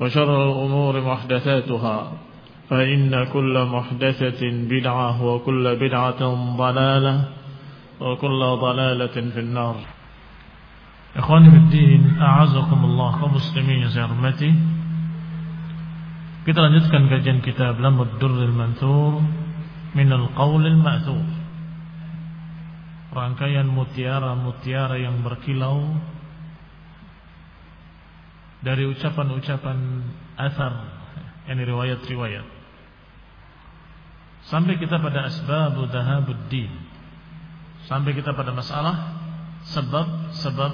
وشر الأمور محدثاتها فإن كل محدثة بدعة وكل بدعة ضلالة وكل ضلالة في النار Fiddin A'azakumullah kaum muslimin yang saya hormati Kita lanjutkan kajian kitab Lamud Durril Manthur Minal Qawlil Ma'thur Rangkaian mutiara-mutiara yang berkilau Dari ucapan-ucapan Athar Yang riwayat-riwayat. Sampai kita pada asbabu dahabuddin Sampai kita pada masalah Sebab-sebab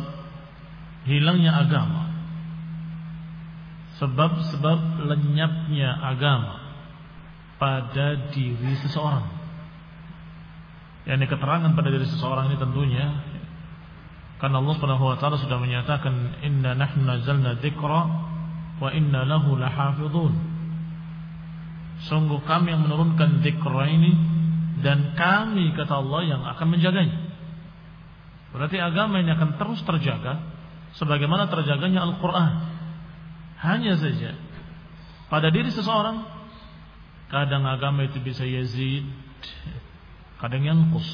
hilangnya agama. Sebab-sebab lenyapnya agama pada diri seseorang. Yang keterangan pada diri seseorang ini tentunya karena Allah Subhanahu wa taala sudah menyatakan inna nahnu nazzalna dzikra wa inna lahu lahafizun sungguh kami yang menurunkan dzikra ini dan kami kata Allah yang akan menjaganya berarti agama ini akan terus terjaga sebagaimana terjaganya Al-Quran. Hanya saja pada diri seseorang kadang agama itu bisa yazid, kadang yanqus.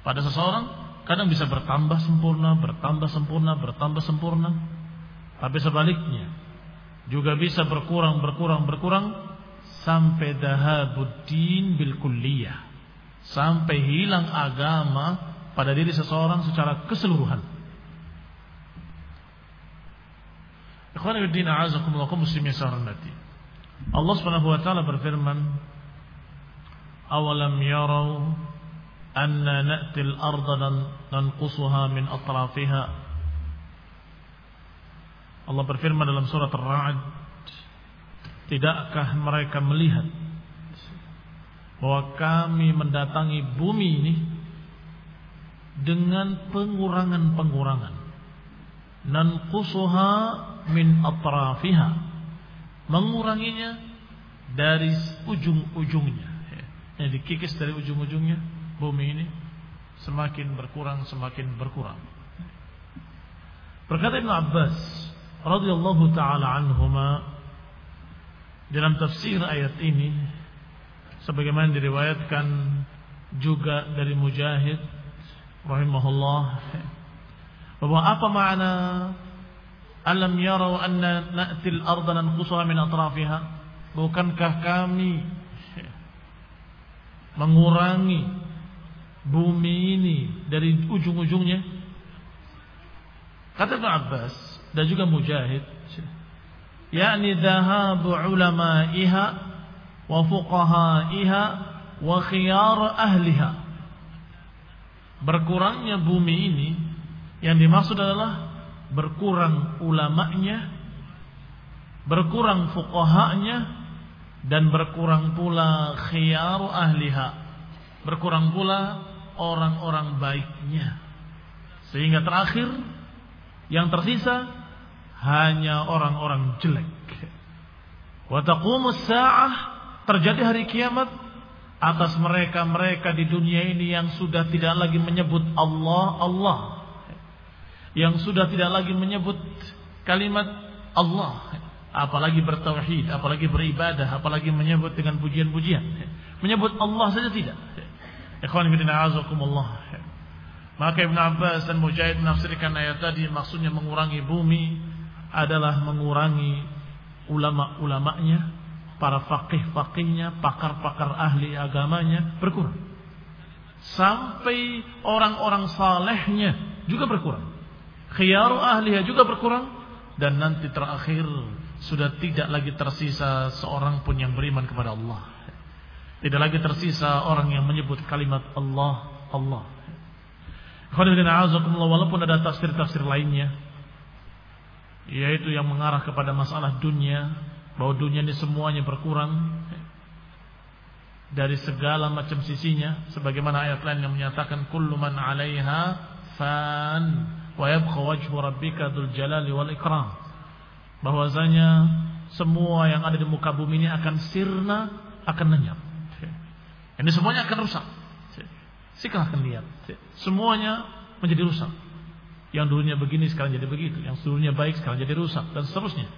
Pada seseorang kadang bisa bertambah sempurna, bertambah sempurna, bertambah sempurna. Tapi sebaliknya juga bisa berkurang, berkurang, berkurang sampai dahabuddin bil kulliyah. Sampai hilang agama pada diri seseorang secara keseluruhan. Ikhwan fillah a'azakumullah muslimin sarnati. Allah Subhanahu wa taala berfirman, "Awalam yarau anna na'ti al-ardha nanqusuha min atrafiha." Allah berfirman dalam surat Ar-Ra'd, "Tidakkah mereka melihat bahwa kami mendatangi bumi ini dengan pengurangan-pengurangan. Nanqusuha min atrafiha menguranginya dari ujung-ujungnya yang dikikis dari ujung-ujungnya bumi ini semakin berkurang semakin berkurang berkata Ibn Abbas radhiyallahu taala anhuma dalam tafsir ayat ini sebagaimana diriwayatkan juga dari Mujahid rahimahullah bahwa apa makna Alam yarau anna na'til arda nanqusuha min atrafiha? Bukankah kami mengurangi bumi ini dari ujung-ujungnya? Kata Ibn Abbas dan juga Mujahid, yakni dhahabu ulama'iha wa fuqaha'iha wa khiyar ahliha. berkurangnya bumi ini yang dimaksud adalah berkurang ulamanya, berkurang fuqahanya dan berkurang pula khiyaru ahliha. Berkurang pula orang-orang baiknya. Sehingga terakhir yang tersisa hanya orang-orang jelek. Wa taqumus sa'ah terjadi hari kiamat atas mereka-mereka di dunia ini yang sudah tidak lagi menyebut Allah Allah yang sudah tidak lagi menyebut kalimat Allah apalagi bertauhid apalagi beribadah apalagi menyebut dengan pujian-pujian menyebut Allah saja tidak ikhwan maka Ibn Abbas dan Mujahid menafsirkan ayat tadi maksudnya mengurangi bumi adalah mengurangi ulama-ulamanya para faqih-faqihnya pakar-pakar ahli agamanya berkurang. Sampai orang-orang salehnya juga berkurang. Khiyaru ahliha juga berkurang. Dan nanti terakhir sudah tidak lagi tersisa seorang pun yang beriman kepada Allah. Tidak lagi tersisa orang yang menyebut kalimat Allah, Allah. Walaupun ada tafsir-tafsir lainnya yaitu yang mengarah kepada masalah dunia bahwa dunia ini semuanya berkurang dari segala macam sisinya sebagaimana ayat lain yang menyatakan kullu man 'alaiha fan wa yabqa wajhu rabbika dzul jalali wal ikram bahwasanya semua yang ada di muka bumi ini akan sirna akan lenyap ini semuanya akan rusak. Silahkan lihat semuanya menjadi rusak. Yang dulunya begini sekarang jadi begitu. Yang dulunya baik sekarang jadi rusak dan seterusnya.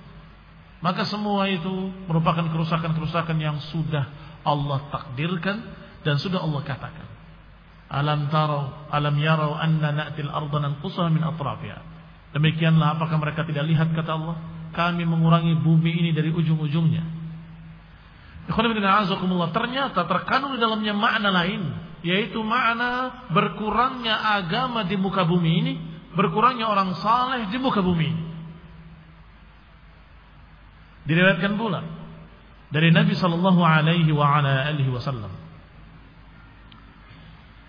Maka semua itu merupakan kerusakan-kerusakan yang sudah Allah takdirkan dan sudah Allah katakan. Alam tarau, alam yarau anna na'til arda nanqusaha min atrafiha. Demikianlah apakah mereka tidak lihat kata Allah, kami mengurangi bumi ini dari ujung-ujungnya. Ternyata terkandung di dalamnya makna lain, yaitu makna berkurangnya agama di muka bumi ini, berkurangnya orang saleh di muka bumi ini. Diriwayatkan pula dari Nabi sallallahu alaihi wasallam.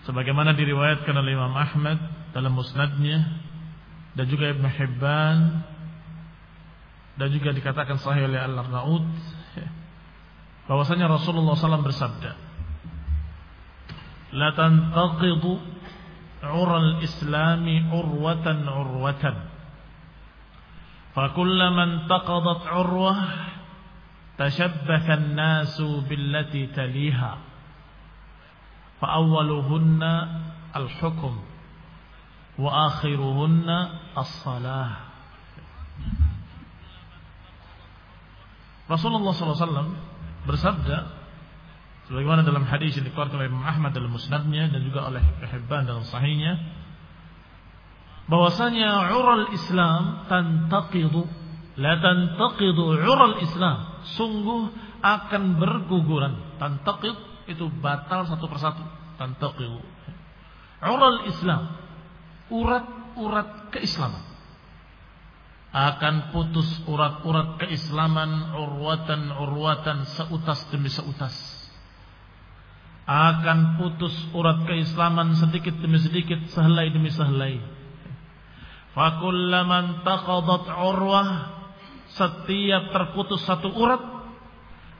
Sebagaimana diriwayatkan oleh Imam Ahmad dalam musnadnya dan juga Ibn Hibban dan juga dikatakan sahih oleh Al-Arnaud bahwasanya Rasulullah SAW bersabda la tantaqidu ural islami urwatan urwatan فكلما انتقضت عروة تشبث الناس بالتي تليها فأولهن الحكم وآخرهن الصلاة Rasulullah SAW bersabda sebagaimana dalam hadis yang dikeluarkan oleh Imam Ahmad dalam musnadnya dan juga oleh Hibban dalam sahihnya bahwasanya ural Islam tantaqidu la tantaqidu ural Islam sungguh akan berguguran. Tantaqid itu batal satu persatu. Tantaqil ural Islam urat-urat keislaman akan putus urat-urat keislaman urwatan urwatan seutas demi seutas. Akan putus urat keislaman sedikit demi sedikit sehelai demi sehelai. Fakullaman taqadat urwah setiap terputus satu urat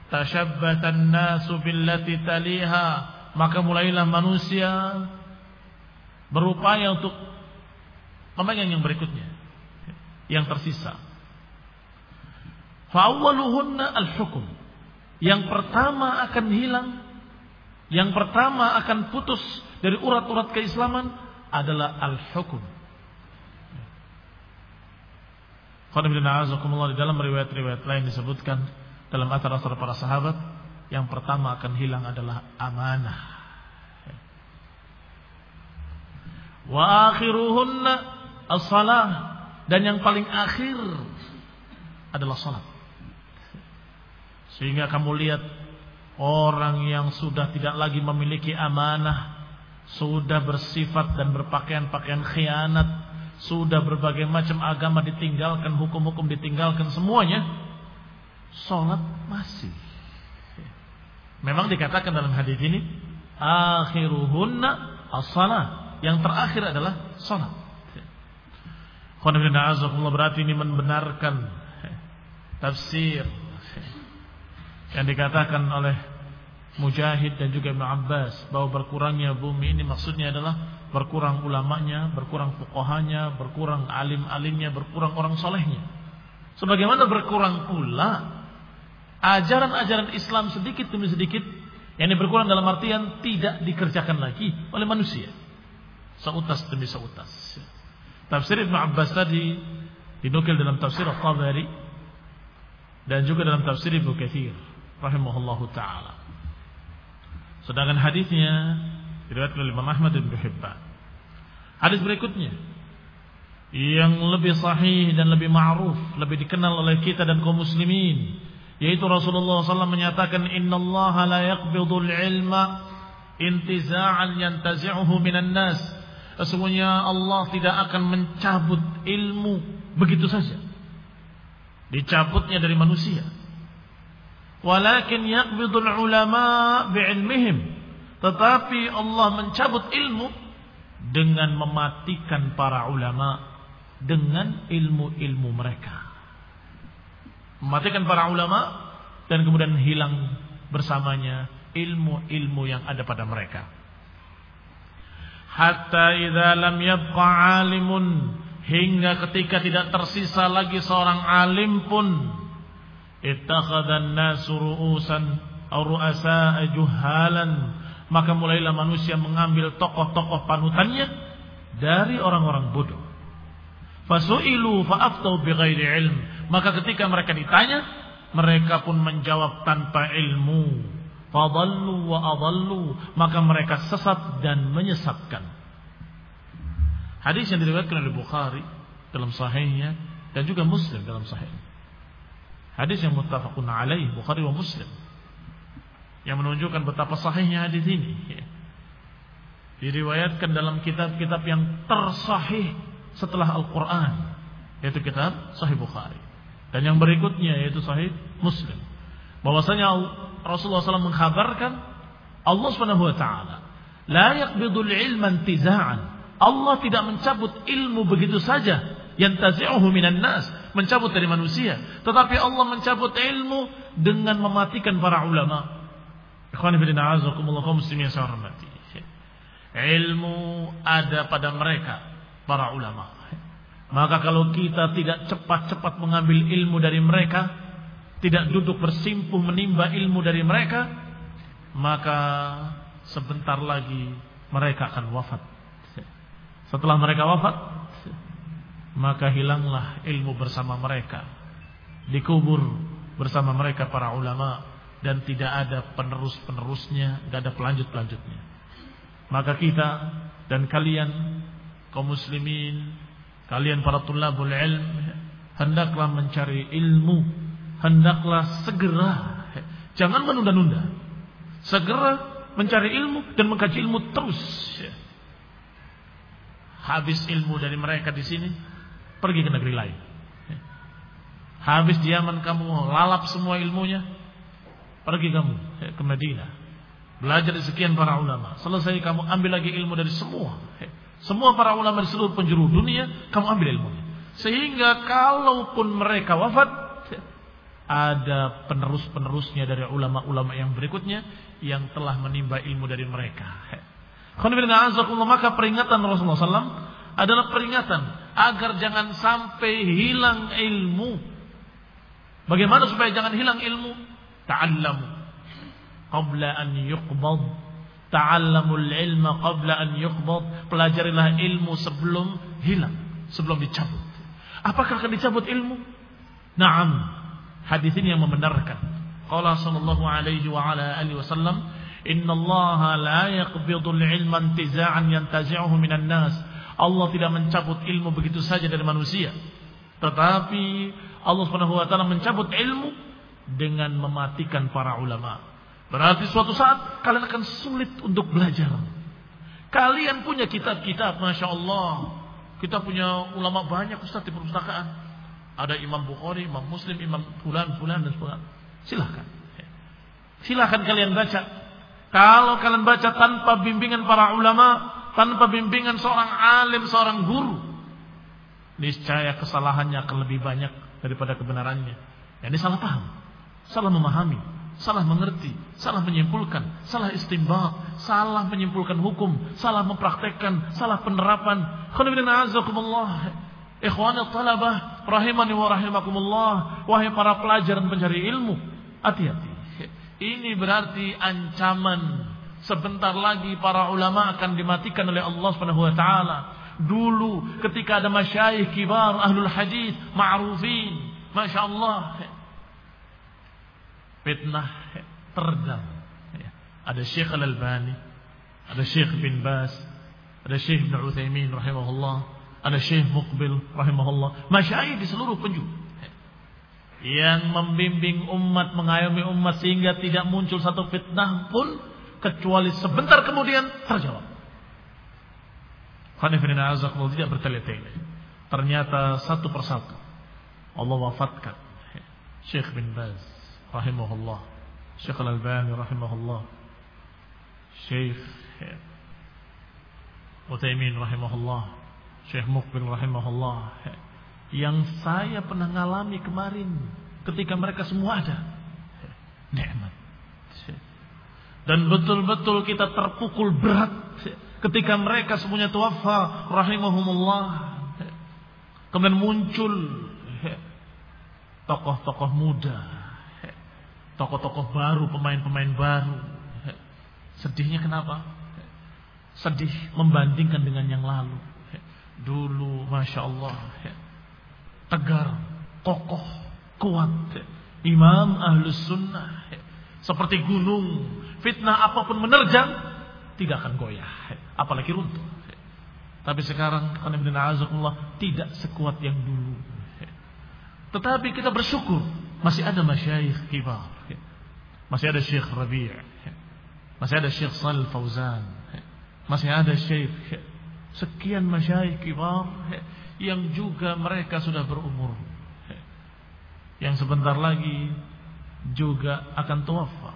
tashabbatan nasu billati taliha maka mulailah manusia berupaya untuk memegang yang berikutnya yang tersisa. Fa'awwaluhunna al-hukum. Yang pertama akan hilang yang pertama akan putus dari urat-urat keislaman adalah al-hukum. Di dalam riwayat-riwayat lain disebutkan dalam asar-asar para sahabat yang pertama akan hilang adalah amanah. Wa akhiruhunna as-salah dan yang paling akhir adalah salat. Sehingga kamu lihat orang yang sudah tidak lagi memiliki amanah, sudah bersifat dan berpakaian-pakaian khianat, sudah berbagai macam agama ditinggalkan, hukum-hukum ditinggalkan semuanya, Sholat masih. Memang dikatakan dalam hadis ini akhiruhunna as-salah. Yang terakhir adalah salat. Berarti ini membenarkan tafsir yang dikatakan oleh Mujahid dan juga Ibn Abbas bahwa berkurangnya bumi ini maksudnya adalah berkurang ulamanya, berkurang fuqahanya, berkurang alim-alimnya, berkurang orang solehnya. Sebagaimana berkurang pula ajaran-ajaran Islam sedikit demi sedikit yang berkurang dalam artian tidak dikerjakan lagi oleh manusia. Seutas demi seutas. Tafsir Ibn Abbas tadi dinukil dalam tafsir Al-Tabari dan juga dalam tafsir Ibnu Katsir rahimahullahu taala. Sedangkan hadisnya diriwayatkan oleh Imam Ahmad dan. Hadis berikutnya yang lebih sahih dan lebih ma'ruf, lebih dikenal oleh kita dan kaum muslimin, yaitu Rasulullah SAW menyatakan Inna Allah la yaqbidul ilma intiza'an yantazi'uhu minan nas. Sesungguhnya Allah tidak akan mencabut ilmu begitu saja. Dicabutnya dari manusia Walakin yaqbidul ulama bi'ilmihim. Tetapi Allah mencabut ilmu dengan mematikan para ulama dengan ilmu-ilmu mereka. Mematikan para ulama dan kemudian hilang bersamanya ilmu-ilmu yang ada pada mereka. Hatta idza lam yabqa alimun hingga ketika tidak tersisa lagi seorang alim pun ittakhadhan nasu ru'usan aw ru'asa'a juhalan maka mulailah manusia mengambil tokoh-tokoh panutannya dari orang-orang bodoh. Fasu'ilu fa'aftau bighairi ilm maka ketika mereka ditanya mereka pun menjawab tanpa ilmu fadallu wa adallu maka mereka sesat dan menyesatkan hadis yang diriwayatkan oleh Bukhari dalam sahihnya dan juga Muslim dalam sahihnya Hadis yang muttafaqun alaih Bukhari wa Muslim. Yang menunjukkan betapa sahihnya hadis ini. Diriwayatkan dalam kitab-kitab yang tersahih setelah Al-Qur'an, yaitu kitab Sahih Bukhari. Dan yang berikutnya yaitu Sahih Muslim. Bahwasanya Rasulullah SAW mengkhabarkan Allah Subhanahu wa taala la yaqbidul ilma intiza'an. Allah tidak mencabut ilmu begitu saja yantazi'uhu minan nas, mencabut dari manusia. Tetapi Allah mencabut ilmu dengan mematikan para ulama. Ikhwan fillah a'azakumullah kaum muslimin yang. Ilmu ada pada mereka para ulama. Maka kalau kita tidak cepat-cepat mengambil ilmu dari mereka, tidak duduk bersimpuh menimba ilmu dari mereka, maka sebentar lagi mereka akan wafat. Setelah mereka wafat, maka hilanglah ilmu bersama mereka dikubur bersama mereka para ulama dan tidak ada penerus-penerusnya, tidak ada pelanjut-pelanjutnya. Maka kita dan kalian kaum muslimin, kalian para tulabul ilm hendaklah mencari ilmu, hendaklah segera, jangan menunda-nunda. Segera mencari ilmu dan mengkaji ilmu terus. Habis ilmu dari mereka di sini, pergi ke negeri lain. Habis zaman kamu lalap semua ilmunya, pergi kamu ke Madinah. Belajar di sekian para ulama. Selesai kamu ambil lagi ilmu dari semua. Semua para ulama di seluruh penjuru dunia, kamu ambil ilmunya. Sehingga kalaupun mereka wafat, ada penerus-penerusnya dari ulama-ulama yang berikutnya yang telah menimba ilmu dari mereka. Maka peringatan Rasulullah SAW adalah peringatan agar jangan sampai hilang ilmu. Bagaimana supaya jangan hilang ilmu? Ta'allamu qabla an yuqbad. Ta'allamul ilma qabla an yuqbad. Pelajarilah ilmu sebelum hilang, sebelum dicabut. Apakah akan dicabut ilmu? Naam. Hadis ini yang membenarkan. Qala sallallahu alaihi wa ala alihi wasallam, "Inna Allah la yaqbidul ilma intiza'an yantazi'uhu minan nas." Allah tidak mencabut ilmu begitu saja dari manusia. Tetapi Allah Subhanahu wa taala mencabut ilmu dengan mematikan para ulama. Berarti suatu saat kalian akan sulit untuk belajar. Kalian punya kitab-kitab, masya Allah. Kita punya ulama banyak Ustaz di perpustakaan. Ada Imam Bukhari, Imam Muslim, Imam Fulan, Fulan dan Fulan. Silahkan. Silahkan kalian baca. Kalau kalian baca tanpa bimbingan para ulama, tanpa bimbingan seorang alim, seorang guru, niscaya kesalahannya akan lebih banyak daripada kebenarannya. Ya, ini salah paham, salah memahami, salah mengerti, salah menyimpulkan, salah istimbat, salah menyimpulkan hukum, salah mempraktekkan, salah penerapan. Ikhwanul talabah rahimani wa rahimakumullah, wahai para pelajar dan pencari ilmu, hati-hati. Ini berarti ancaman sebentar lagi para ulama akan dimatikan oleh Allah Subhanahu wa taala. Dulu ketika ada masyayikh kibar ahlul hadis ma'rufin, Masya Allah fitnah terjam. Ada Syekh Al-Albani, ada Syekh bin Bas, ada Syekh Ibn Uthaymin rahimahullah, ada Syekh Muqbil rahimahullah, masyayikh di seluruh penjuru. Yang membimbing umat, mengayomi umat sehingga tidak muncul satu fitnah pun kecuali sebentar kemudian terjawab. Khanifina azakumullah tidak bertele-tele. Ternyata satu persatu. Allah wafatkan. Syekh bin Baz rahimahullah, Syekh Al-Albani rahimahullah, Syekh Utsaimin rahimahullah, Syekh Mukbil rahimahullah yang saya pernah ngalami kemarin ketika mereka semua ada. Nikmat. Dan betul-betul kita terpukul berat ketika mereka semuanya tuafa rahimahumullah. Kemudian muncul tokoh-tokoh muda, tokoh-tokoh baru, pemain-pemain baru. Sedihnya kenapa? Sedih membandingkan dengan yang lalu. Dulu, masya Allah, tegar, kokoh, kuat. Imam ahlus sunnah. Seperti gunung. Fitnah apa pun menerjang. Tidak akan goyah. Apalagi runtuh. Tapi sekarang tidak sekuat yang dulu. Tetapi kita bersyukur masih ada masyayikh kibar. Masih ada Syekh Rabi' Masih ada Syekh Sal Fauzan. Masih ada Syekh sekian masyayikh kibar yang juga mereka sudah berumur. Yang sebentar lagi juga akan tuafa.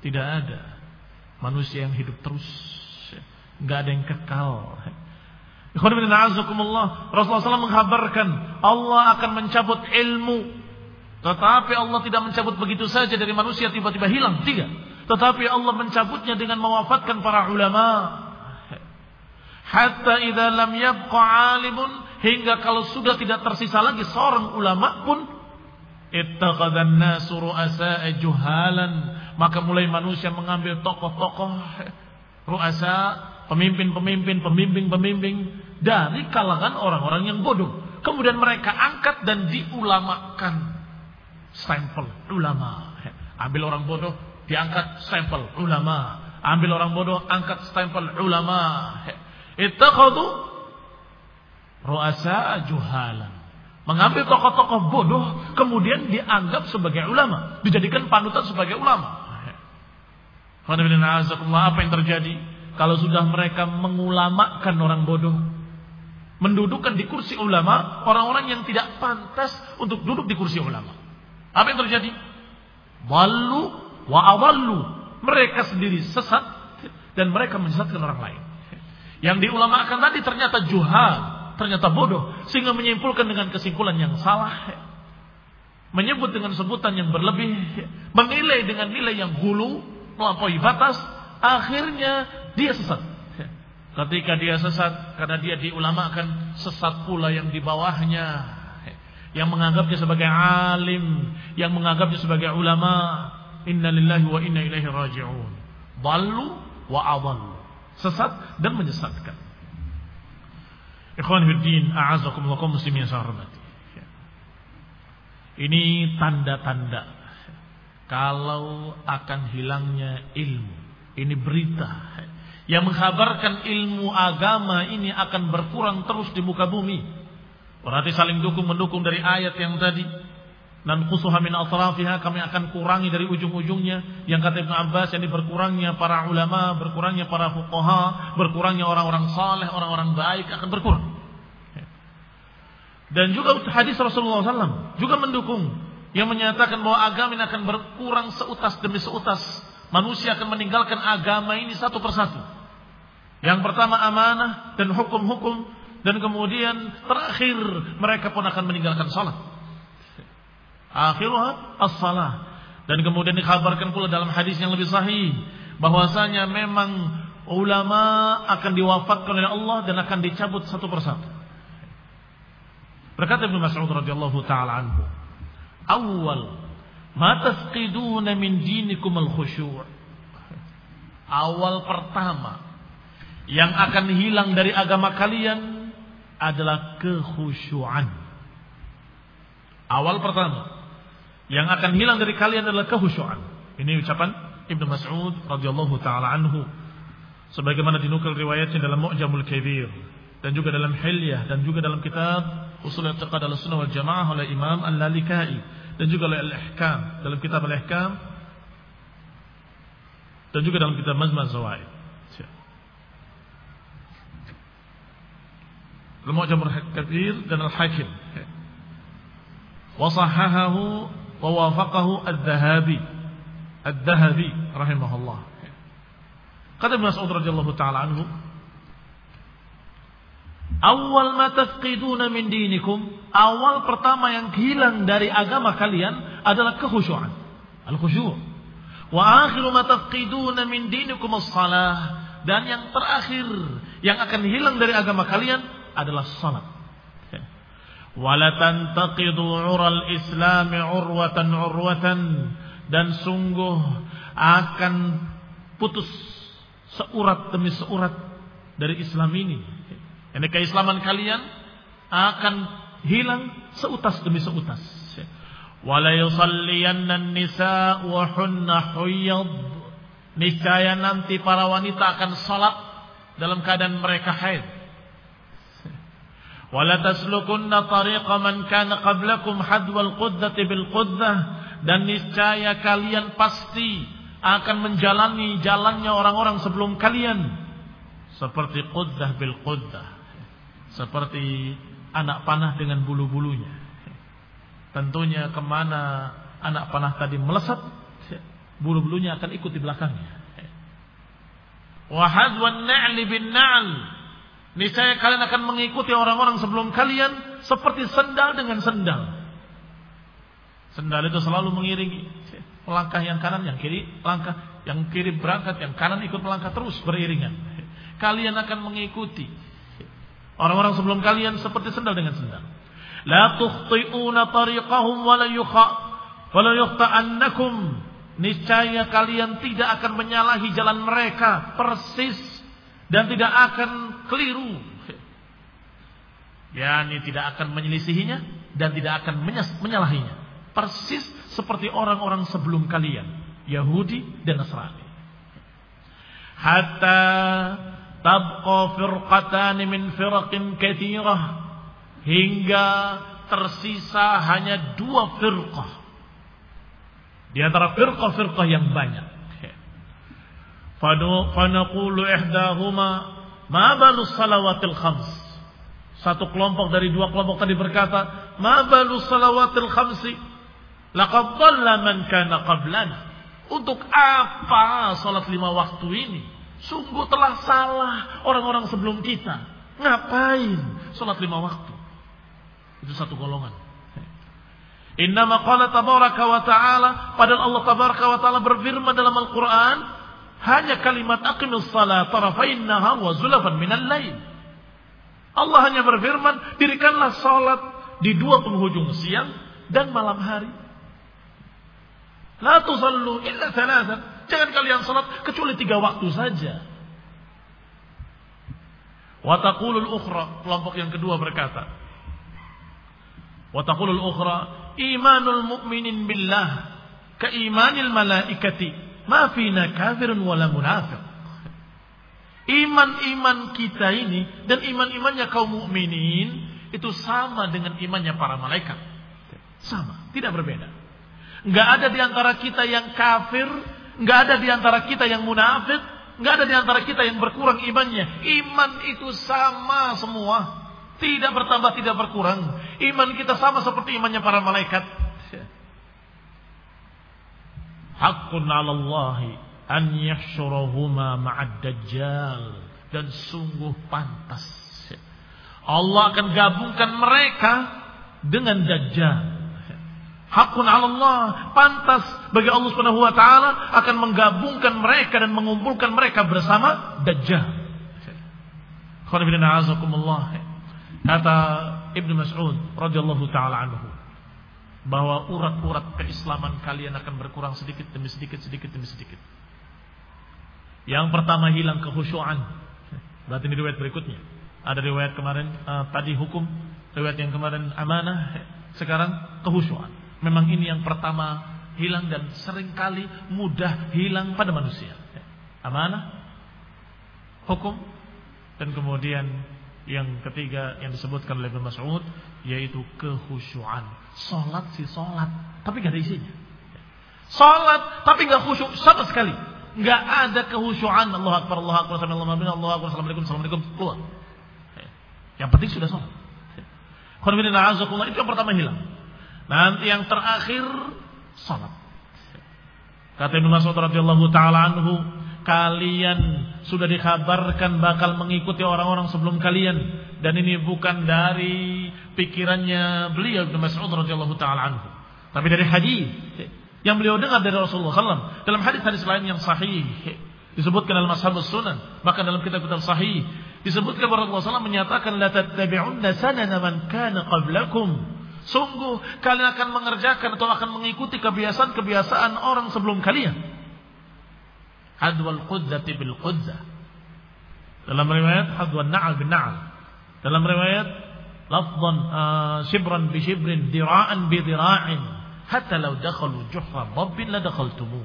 Tidak ada manusia yang hidup terus. Nggak ada yang kekal. Rasulullah SAW menghabarkan Allah akan mencabut ilmu. Tetapi Allah tidak mencabut begitu saja dari manusia tiba-tiba hilang. Tidak. Tetapi Allah mencabutnya dengan mewafatkan para ulama. Hatta idza lam yabqa alimun Hingga kalau sudah tidak tersisa lagi seorang ulama pun ittaqadan nasu ru'asa juhalan, maka mulai manusia mengambil tokoh-tokoh ru'asa, pemimpin-pemimpin, pembimbing-pembimbing dari kalangan orang-orang yang bodoh. Kemudian mereka angkat dan diulamakan. Stempel ulama. Ambil orang bodoh, diangkat stempel ulama. Ambil orang bodoh, angkat stempel ulama. Ittaqadu ruasa juhalan. Mengambil tokoh-tokoh bodoh kemudian dianggap sebagai ulama, dijadikan panutan sebagai ulama. Apa yang terjadi kalau sudah mereka mengulamakan orang bodoh? Mendudukkan di kursi ulama orang-orang yang tidak pantas untuk duduk di kursi ulama. Apa yang terjadi? Walu wa awallu. Mereka sendiri sesat dan mereka menyesatkan orang lain. Yang diulamakan tadi ternyata juhal ternyata bodoh sehingga menyimpulkan dengan kesimpulan yang salah. Menyebut dengan sebutan yang berlebih menilai dengan nilai yang hulu melampaui batas akhirnya dia sesat. Ketika dia sesat karena dia diulamakan sesat pula yang di bawahnya. Yang menganggapnya sebagai alim yang menganggapnya sebagai ulama. Innalillahi wa inna ilaihi raji'un. Ballu wa adallu sesat dan menyesatkan Ikhwan muslimin saya. Ini tanda-tanda kalau akan hilangnya ilmu. Ini berita yang mengkabarkan ilmu agama ini akan berkurang terus di muka bumi. Berarti saling dukung mendukung dari ayat yang tadi. Dan kusuha min atrafiha kami akan kurangi dari ujung-ujungnya. Yang kata Ibn Abbas yang berkurangnya para ulama, berkurangnya para fuqaha, berkurangnya orang-orang saleh, orang-orang baik akan berkurang. Dan juga hadis Rasulullah SAW juga mendukung yang menyatakan bahwa agama ini akan berkurang seutas demi seutas. Manusia akan meninggalkan agama ini satu persatu. Yang pertama amanah dan hukum-hukum dan kemudian terakhir mereka pun akan meninggalkan salat. Akhirnya as-salah. Dan kemudian dikabarkan pula dalam hadis yang lebih sahih bahwasanya memang ulama akan diwafatkan oleh Allah dan akan dicabut satu persatu. Berkata Ibnu Mas'ud radhiyallahu taala anhu, "Awwal ma tafqiduna min dinikum al-khusyu'." Awal pertama yang akan hilang dari agama kalian adalah kekhusyuan. Awal pertama yang akan hilang dari kalian adalah kekhusyuan. Ini ucapan Ibnu Mas'ud radhiyallahu taala anhu sebagaimana dinukil riwayatnya dalam Mu'jamul Kabir dan juga dalam Hilyah dan juga dalam kitab Usul I'tiqad Al-Sunnah wal Jamaah oleh Imam Al-Lalikai dan juga oleh Al-Ihkam dalam kitab Al-Ihkam dan juga dalam kitab Mazmaz Zawaid. Al-Mu'jamul Kabir dan Al-Hakim. Wasahahahu wa wafaqahu Al-Dhahabi. Al-Dhahabi rahimahullah. Kata Mas'ud radhiyallahu taala anhu, Awal ma tafqiduna min dinikum, awal pertama yang hilang dari agama kalian adalah kekhusyuan. Al-khusyu'. Wa akhiru ma tafqiduna min dinikum as-salah. Dan yang terakhir yang akan hilang dari agama kalian adalah salat. Wala tantaqidu 'ural Islam 'urwatan 'urwatan dan sungguh akan putus seurat demi seurat dari Islam ini. Ini keislaman kalian akan hilang seutas demi seutas. Wala yusalliyanna nisa wa hunna. Niscaya nanti para wanita akan salat dalam keadaan mereka haid. Wala taslukunna tariqa man kana qablakum hadwal quddati bil quddah. Dan niscaya kalian pasti akan menjalani jalannya orang-orang sebelum kalian. Seperti quddah bil quddah. Seperti anak panah dengan bulu-bulunya. Tentunya ke mana anak panah tadi melesat bulu-bulunya akan ikut di belakangnya. Wahadwan na'li bin na'l niscaya kalian akan mengikuti orang-orang sebelum kalian seperti sendal dengan sendal sendal itu selalu mengiringi Langkah yang kanan, yang kiri langkah, yang kiri berangkat, yang kanan ikut melangkah terus beriringan. Kalian akan mengikuti orang-orang sebelum kalian seperti sendal dengan sendal. La tukhti'una tariqahum wa la yukha wa la. Niscaya kalian tidak akan menyalahi jalan mereka persis dan tidak akan keliru. Yani tidak akan menyelisihinya dan tidak akan menyalahinya. Persis seperti orang-orang sebelum kalian, Yahudi dan Nasrani. Hatta tabqa firqatan min firqin katsirah hingga tersisa hanya dua firqah di antara firqah-firqah yang banyak. Fanaqulu ihdahuma ma balu salawatil khams. Satu kelompok dari dua kelompok tadi berkata, ma balu salawatil khamsi Laqad dhalla man kana qablana. Untuk apa salat lima waktu ini? Sungguh telah salah orang-orang sebelum kita. Ngapain salat lima waktu? Itu satu golongan. Innama qala tabaraka wa ta'ala padahal Allah tabaraka wa ta'ala berfirman dalam Al-Qur'an hanya kalimat aqimus salat tarafain nahar wa zulafan minal lain. Allah hanya berfirman dirikanlah salat di dua penghujung siang dan malam hari. La tusallu illa thalathan. Jangan kalian salat kecuali tiga waktu saja. Wa taqulul ukhra, kelompok yang kedua berkata. Wa taqulul ukhra, imanul mu'minin billah ka imanil malaikati, ma kafirun wala munafiq. Iman-iman kita ini dan iman-imannya kaum mukminin itu sama dengan imannya para malaikat. Sama, tidak berbeda. Nggak ada di antara kita yang kafir, nggak ada di antara kita yang munafik, nggak ada di antara kita yang berkurang imannya. Iman itu sama semua, tidak bertambah, tidak berkurang. Iman kita sama seperti imannya para malaikat. Hakun 'ala Allah an yahsyurahuma ma'ad dajjal. dan sungguh pantas. Allah akan gabungkan mereka dengan Dajjal. Hakun Allah pantas bagi Allah Subhanahu wa taala akan menggabungkan mereka dan mengumpulkan mereka bersama Dajjal. Kata Ibnu Mas'ud radhiyallahu taala anhu bahwa urat-urat keislaman kalian akan berkurang sedikit demi sedikit sedikit demi sedikit. Yang pertama hilang kehusuan. Berarti ini riwayat berikutnya. Ada riwayat kemarin uh, tadi hukum, riwayat yang kemarin amanah, sekarang kehusuan. Memang ini yang pertama hilang dan sering kali mudah hilang pada manusia. Amanah, hukum, dan kemudian yang ketiga yang disebutkan oleh Ibn Mas'ud yaitu kehusuan. Salat sih salat, tapi gak ada isinya. Salat tapi gak khusyuk sama sekali. Gak ada kehusuan. Allah Akbar, Allah Akbar, Allah Akbar, Allah Akbar, Assalamualaikum, Assalamualaikum, keluar. Yang penting sudah salat. Itu yang pertama hilang. Nanti yang terakhir salat. Kata Ibn Mas'ud radhiyallahu taala anhu, kalian sudah dikabarkan bakal mengikuti orang-orang sebelum kalian dan ini bukan dari pikirannya beliau Ibnu Mas'ud radhiyallahu taala anhu tapi dari hadis yang beliau dengar dari Rasulullah SAW dalam hadis-hadis lain yang sahih disebutkan dalam Ashabus Sunan bahkan dalam kitab-kitab sahih disebutkan bahwa Rasulullah SAW menyatakan la tattabi'unna sanana man kana qablakum sungguh kalian akan mengerjakan atau akan mengikuti kebiasaan-kebiasaan orang sebelum kalian hadwal qudzati bil qudzah. Dalam riwayat hadwan na'al bin na'al. Dalam riwayat lafdhan uh, shibran bi shibrin dira'an bi dira'in hatta law dakhalu juhra rabbin la dakhaltumu.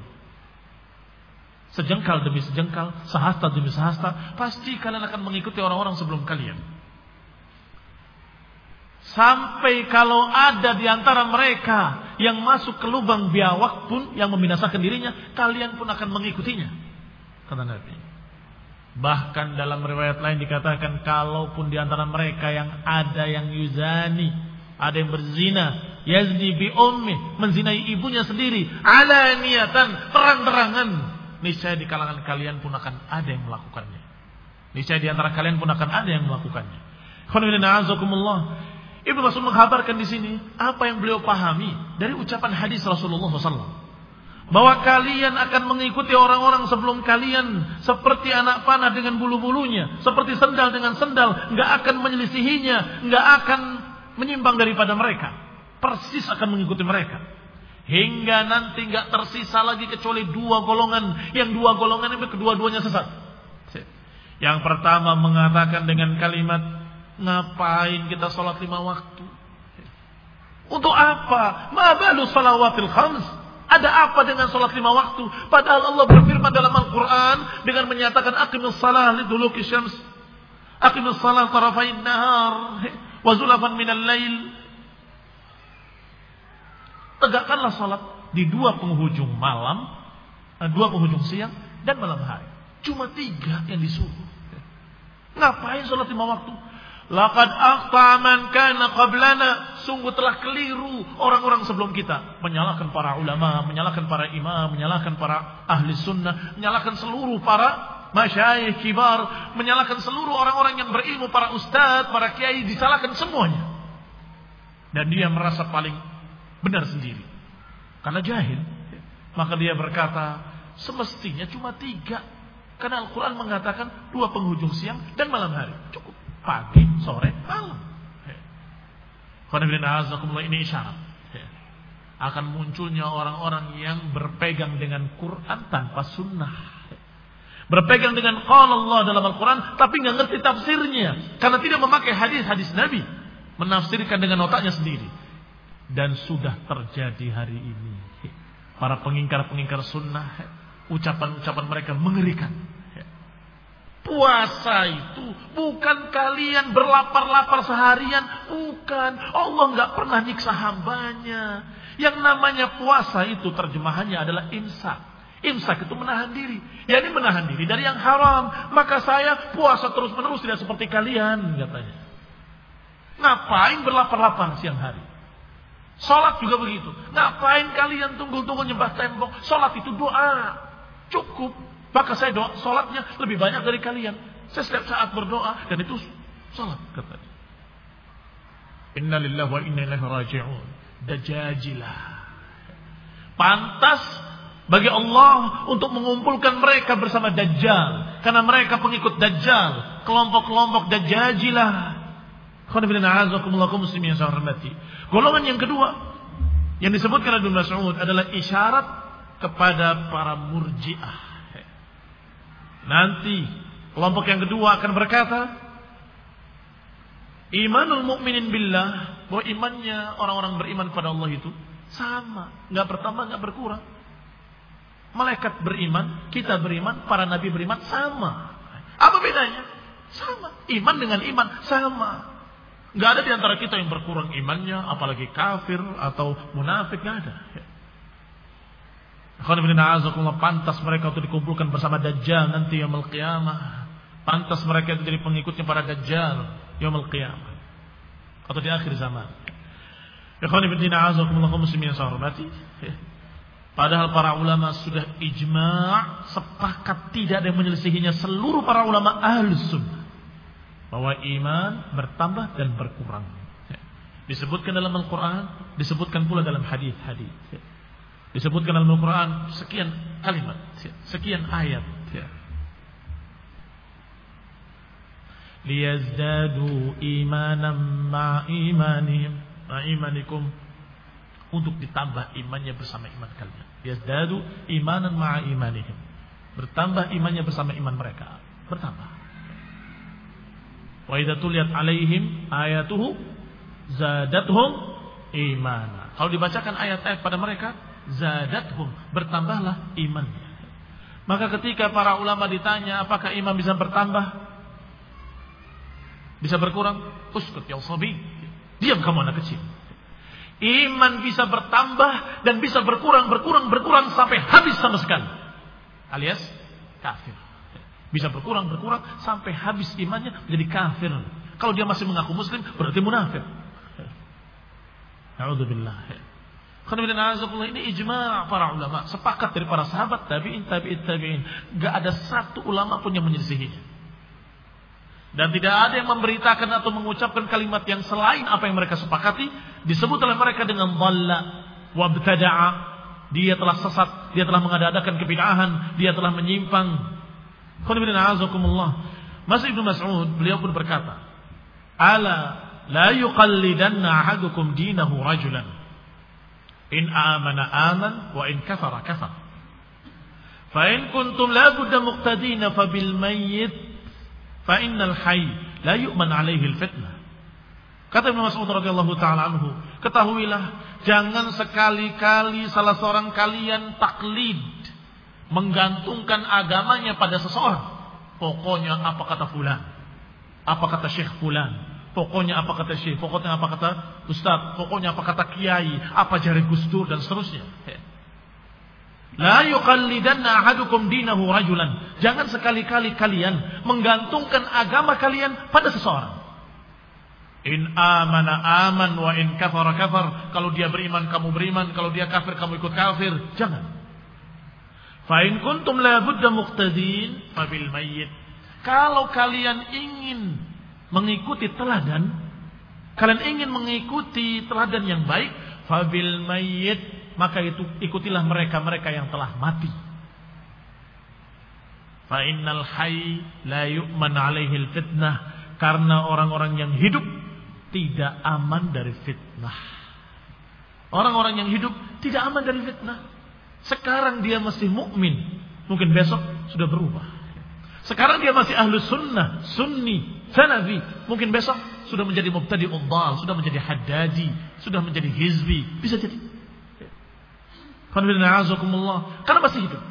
Sejengkal demi sejengkal, sehasta demi sehasta, pasti kalian akan mengikuti orang-orang sebelum kalian. Sampai kalau ada di antara mereka yang masuk ke lubang biawak pun yang membinasakan dirinya, kalian pun akan mengikutinya. Kata Nabi. Bahkan dalam riwayat lain dikatakan kalaupun di antara mereka yang ada yang yuzani, ada yang berzina, yazni bi ummi, menzinai ibunya sendiri, ala niatan, terang-terangan, niscaya di kalangan kalian pun akan ada yang melakukannya. Niscaya di antara kalian pun akan ada yang melakukannya. Ibnu Mas'ud menghabarkan di sini apa yang beliau pahami dari ucapan hadis Rasulullah SAW. Bahwa kalian akan mengikuti orang-orang sebelum kalian seperti anak panah dengan bulu-bulunya, seperti sendal dengan sendal, nggak akan menyelisihinya, nggak akan menyimpang daripada mereka. Persis akan mengikuti mereka. Hingga nanti nggak tersisa lagi kecuali dua golongan, yang dua golongan itu kedua-duanya sesat. Yang pertama mengatakan dengan kalimat Ngapain kita sholat lima waktu? Untuk apa? Ma balu salawatil khams. Ada apa dengan sholat lima waktu? Padahal Allah berfirman dalam Al-Quran dengan menyatakan aqimus salah liduluki syams. Aqimus salah tarafain nahar. Wazulafan minal lail. Tegakkanlah sholat di dua penghujung malam, eh, dua penghujung siang dan malam hari. Cuma tiga yang disuruh. Ngapain sholat lima waktu? Laqad akhta man kana qablana. Sungguh telah keliru orang-orang sebelum kita. Menyalahkan para ulama, menyalahkan para imam, menyalahkan para ahli sunnah, menyalahkan seluruh para masyayikh kibar, menyalahkan seluruh orang-orang yang berilmu, para ustadz, para kiai, disalahkan semuanya. Dan dia merasa paling benar sendiri. Karena jahil. Maka dia berkata, semestinya cuma tiga. Karena Al-Quran mengatakan dua penghujung siang dan malam hari. Cukup pagi, sore, malam. ini isyarat. Akan munculnya orang-orang yang berpegang dengan Quran tanpa sunnah. Berpegang dengan qala Allah dalam Al-Quran tapi nggak ngerti tafsirnya. Karena tidak memakai hadis-hadis Nabi. Menafsirkan dengan otaknya sendiri. Dan sudah terjadi hari ini. Para pengingkar-pengingkar sunnah. Ucapan-ucapan mereka mengerikan. Puasa itu bukan kalian berlapar-lapar seharian, bukan. Allah nggak pernah nyiksa hambanya. Yang namanya puasa itu terjemahannya adalah imsak. Imsak itu menahan diri. Ya ini menahan diri dari yang haram. Maka saya puasa terus-menerus tidak seperti kalian katanya. Ngapain berlapar-lapar siang hari? Sholat juga begitu. Ngapain kalian tunggu-tunggu nyembah tembok? Sholat itu doa. Cukup. Maka saya doa, sholatnya lebih banyak dari kalian. Saya setiap saat berdoa dan itu salat katanya. Inna lillahi wa inna ilaihi raji'un. Dajajilah. Pantas bagi Allah untuk mengumpulkan mereka bersama Dajjal. Karena mereka pengikut Dajjal. Kelompok-kelompok Dajajilah. muslimin yang hormati. Golongan yang kedua yang disebutkan oleh Mas'ud adalah isyarat kepada para murjiah. Nanti kelompok yang kedua akan berkata, Imanul mukminin billah bahwa imannya orang-orang beriman kepada Allah itu sama, nggak bertambah, nggak berkurang. Malaikat beriman, kita beriman, para nabi beriman sama. Apa bedanya? Sama. Iman dengan iman sama. Nggak ada di antara kita yang berkurang imannya, apalagi kafir atau munafik nggak ada. Pantas mereka untuk dikumpulkan bersama Dajjal nanti yang qiyamah. Pantas mereka itu jadi pengikutnya para Dajjal yaumul qiyamah atau di akhir zaman. Ikhwan fillah a'azakumullah muslimin hormati. Padahal para ulama sudah ijma' sepakat tidak ada yang menyelisihinya seluruh para ulama ahli sunnah bahwa iman bertambah dan berkurang. Disebutkan dalam Al-Quran, disebutkan pula dalam hadis-hadis. Disebutkan dalam Al-Quran sekian kalimat, sekian ayat. liyazdadu imanan ma imanihim ma imanikum. Untuk ditambah imannya bersama iman kalian. Liyazdadu imanan ma imanihim. Bertambah imannya bersama iman mereka. Bertambah. Wa idza tuliyat alaihim ayatuhu zadatuhum imana. Kalau dibacakan ayat-ayat pada mereka zadathum bertambahlah imannya maka ketika para ulama ditanya apakah iman bisa bertambah bisa berkurang? Uskut ya sabi. Diam kamu anak kecil. Iman bisa bertambah dan bisa berkurang, berkurang, berkurang sampai habis sama sekali. Alias kafir. Bisa berkurang, berkurang sampai habis imannya menjadi kafir. Kalau dia masih mengaku muslim berarti munafik. Alhamdulillah. Ini ijma' para ulama. Sepakat dari para sahabat tabi'in, tabi'in, tabi'in. Gak ada satu ulama pun yang menyelisihinya. Dan tidak ada yang memberitakan atau mengucapkan kalimat yang selain apa yang mereka sepakati. Disebut oleh mereka dengan dhalla wabtada'a. Dia telah sesat, dia telah mengadakan kebid'ahan, dia telah menyimpang. Masih Ibnu Mas'ud, beliau pun berkata, Ala la yuqallidanna ahadukum dinahu rajulan. In amana aman wa in kafara kafar. Fa in kuntum la budda muqtadina fa bil mayyit Fa innal hayy la yu'man alaihi fitnah. Kata Ibnu Mas'ud radhiyallahu taala anhu, ketahuilah jangan sekali-kali salah seorang kalian taklid menggantungkan agamanya pada seseorang. Pokoknya apa kata fulan? Apa kata syekh fulan? Pokoknya apa kata syekh, pokoknya apa kata ustaz, pokoknya apa kata kiai, apa jari gustur dan seterusnya. La yuqallidanna ahadukum dinahu rajulan. Jangan sekali-kali kalian menggantungkan agama kalian pada seseorang. In amana aman wa in kafara kafar. Kalau dia beriman kamu beriman, kalau dia kafir kamu ikut kafir. Jangan. Fa in kuntum la budda muqtadin fabil mayyit. Kalau kalian ingin mengikuti teladan, kalian ingin mengikuti teladan yang baik, fabil mayyit maka itu ikutilah mereka-mereka yang telah mati. Fa innal hayy la yu'man alaihi fitnah karena orang-orang yang hidup tidak aman dari fitnah. Orang-orang yang hidup tidak aman dari fitnah. Sekarang dia masih mukmin, mungkin besok sudah berubah. Sekarang dia masih ahlu sunnah, sunni, sanafi. Mungkin besok sudah menjadi mubtadi umbal, sudah menjadi haddadi, sudah menjadi hizbi. Bisa jadi. Karena masih hidup.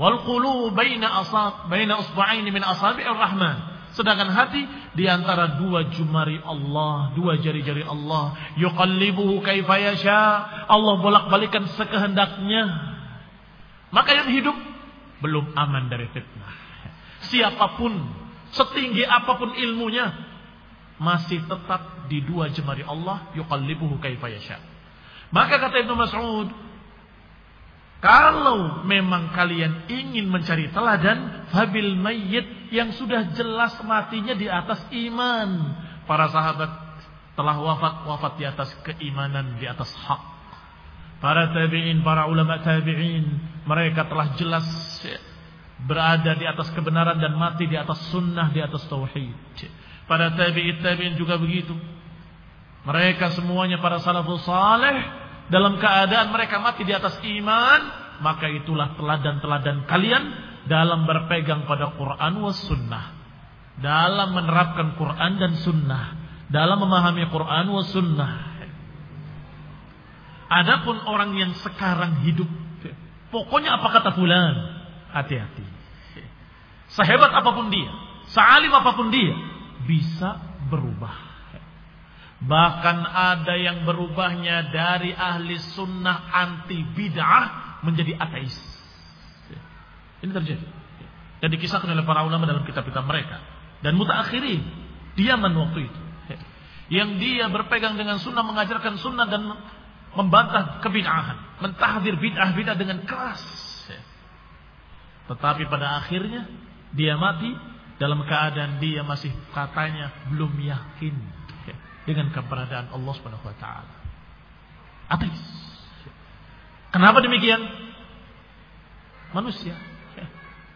Wal qulu baina asab baina usba'ain min asabi'ir rahman. Sedangkan hati di antara dua jemari Allah, dua jari-jari Allah, yuqallibuhu kaifa yasha. Allah bolak-balikan sekehendaknya. Maka yang hidup belum aman dari fitnah. Siapa pun, setinggi apa pun ilmunya, masih tetap di dua jemari Allah, yuqallibuhu kaifa yasha. Maka kata Ibnu Mas'ud, Kalau memang kalian ingin mencari teladan, fabil mayyit yang sudah jelas matinya di atas iman. Para sahabat telah wafat wafat di atas keimanan, di atas hak. Para tabi'in, para ulama tabi'in, mereka telah jelas berada di atas kebenaran dan mati di atas sunnah, di atas tauhid. Para tabi'in tabi'in juga begitu. Mereka semuanya para salafus saleh dalam keadaan mereka mati di atas iman, maka itulah teladan-teladan kalian dalam berpegang pada Quran was sunnah. Dalam menerapkan Quran dan sunnah. Dalam memahami Quran was sunnah. Adapun orang yang sekarang hidup, pokoknya apa kata fulan, hati-hati. Sehebat apa pun dia, sealim apa pun dia, bisa berubah. Bahkan ada yang berubahnya dari ahli sunnah anti bid'ah menjadi ateis. Ini terjadi. Dan dikisahkan oleh para ulama dalam kitab-kitab mereka. Dan mutakhirin, diaman waktu itu. Yang dia berpegang dengan sunnah, mengajarkan sunnah dan membantah kebid'ahan. Mentahdir bid'ah-bid'ah dengan keras. Tetapi pada akhirnya, dia mati dalam keadaan dia masih katanya belum yakin dengan keberadaan Allah Subhanahu wa taala. Ateis. Kenapa demikian? Manusia.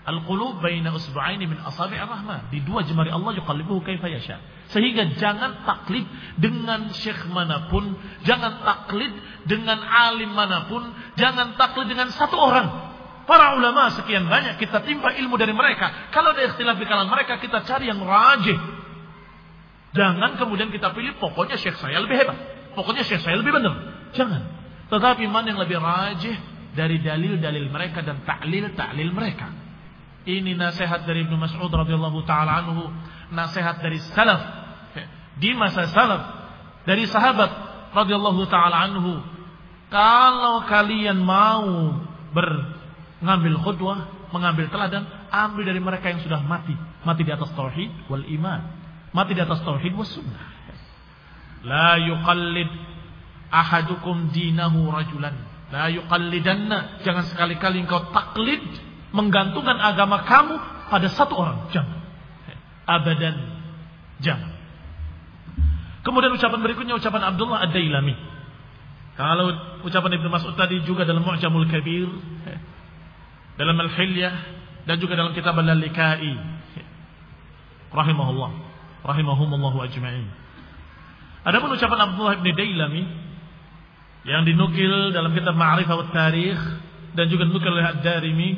Al-qulub baina usbu'aini min asabi' ar-rahman. Di dua jemari Allah yuqallibuhu kaifa yasha. Sehingga jangan taklid dengan syekh mana pun, jangan taklid dengan alim mana pun, jangan taklid dengan satu orang. Para ulama sekian banyak kita timpa ilmu dari mereka. Kalau ada ikhtilaf di kalangan mereka kita cari yang rajih. Jangan kemudian kita pilih pokoknya syekh saya lebih hebat. Pokoknya syekh saya lebih benar. Jangan. Tetapi mana yang lebih rajih dari dalil-dalil mereka dan taklil-taklil mereka. Ini nasihat dari Ibnu Mas'ud radhiyallahu taala anhu, nasihat dari salaf di masa salaf dari sahabat radhiyallahu taala anhu. Kalau kalian mau mengambil khutbah, mengambil teladan, ambil dari mereka yang sudah mati, mati di atas tauhid wal iman mati di atas tauhid was sunnah. La yuqallid ahadukum dinahu rajulan. La yuqallidanna. Jangan sekali-kali engkau taklid menggantungkan agama kamu pada satu orang. Jangan. Abadan. Jangan. Kemudian ucapan berikutnya ucapan Abdullah Ad-Dailami. Kalau ucapan Ibnu Mas'ud tadi juga dalam Mu'jamul Kabir, dalam Al-Hilyah dan juga dalam kitab Al-Likai. Rahimahullah rahimahumullahu ajma'in. Adapun ucapan Abdullah bin Dailami yang dinukil dalam kitab Ma'rifah wa Tarikh dan juga dinukil oleh Ad-Darimi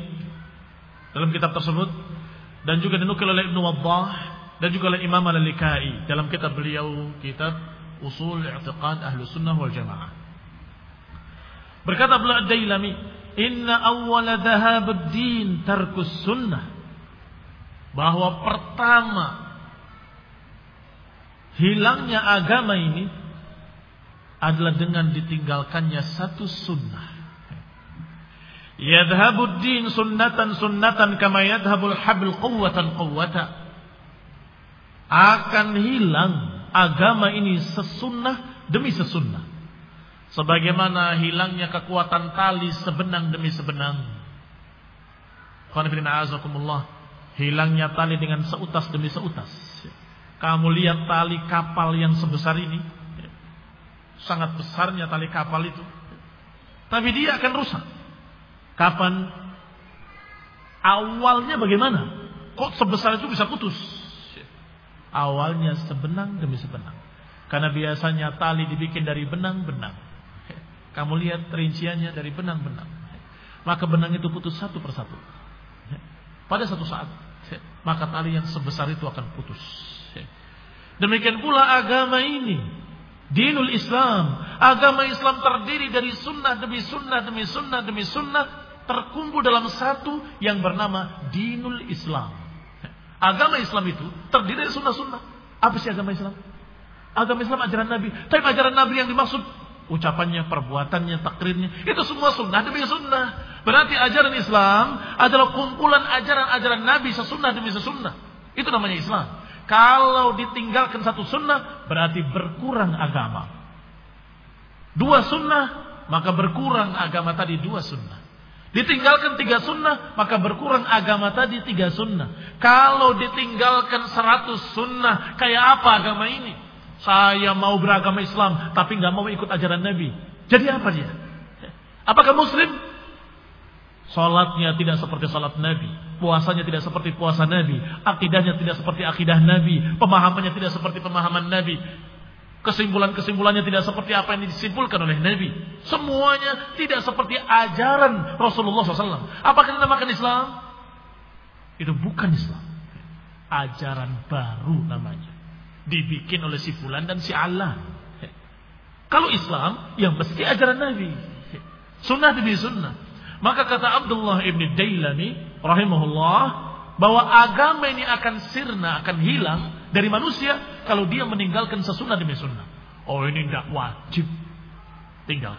dalam kitab tersebut dan juga dinukil oleh Ibnu Waddah dan juga oleh Imam Al-Likai dalam kitab beliau kitab Usul I'tiqad Ahlu Sunnah wal Jamaah. Berkata Abdullah Ad-Dailami, "Inna awwala dhahab ad-din tarkus sunnah." Bahwa pertama hilangnya agama ini adalah dengan ditinggalkannya satu sunnah. Yadhabud din sunnatan sunnatan kama yadhabul habl quwwatan quwwata. Akan hilang agama ini sesunnah demi sesunnah. Sebagaimana hilangnya kekuatan tali sebenang demi sebenang. Hilangnya tali dengan seutas demi seutas. Kamu lihat tali kapal yang sebesar ini. Sangat besarnya tali kapal itu. Tapi dia akan rusak. Kapan? Awalnya bagaimana? Kok sebesar itu bisa putus? Awalnya sebenang demi sebenang. Karena biasanya tali dibikin dari benang-benang. Kamu lihat rinciannya dari benang-benang. Maka benang itu putus satu persatu. Pada satu saat. Maka tali yang sebesar itu akan putus. Demikian pula agama ini. Dinul Islam. Agama Islam terdiri dari sunnah demi sunnah demi sunnah demi sunnah. Terkumpul dalam satu yang bernama Dinul Islam. Agama Islam itu terdiri dari sunnah-sunnah. Apa sih agama Islam? Agama Islam ajaran Nabi. Tapi ajaran Nabi yang dimaksud ucapannya, perbuatannya, takrirnya, itu semua sunnah demi sunnah. Berarti ajaran Islam adalah kumpulan ajaran-ajaran Nabi sesunnah demi sesunnah. Itu namanya Islam. Kalau ditinggalkan satu sunnah berarti berkurang agama. Dua sunnah maka berkurang agama tadi dua sunnah. Ditinggalkan tiga sunnah, maka berkurang agama tadi tiga sunnah. Kalau ditinggalkan seratus sunnah, kayak apa agama ini? Saya mau beragama Islam, tapi nggak mau ikut ajaran Nabi. Jadi apa dia? Apakah Muslim? Salatnya tidak seperti salat Nabi, puasanya tidak seperti puasa Nabi, akidahnya tidak seperti akidah Nabi, pemahamannya tidak seperti pemahaman Nabi, Kesimpulan-kesimpulannya tidak seperti apa yang disimpulkan oleh Nabi. Semuanya tidak seperti ajaran Rasulullah SAW. Apakah dinamakan Islam? Itu bukan Islam. Ajaran baru namanya. Dibikin oleh si Fulan dan si Allah. Kalau Islam, yang mesti ajaran Nabi. Sunnah demi sunnah. Maka kata Abdullah ibn Dailami rahimahullah bahwa agama ini akan sirna, akan hilang dari manusia kalau dia meninggalkan sesunnah demi sunnah. Oh ini tidak wajib tinggal.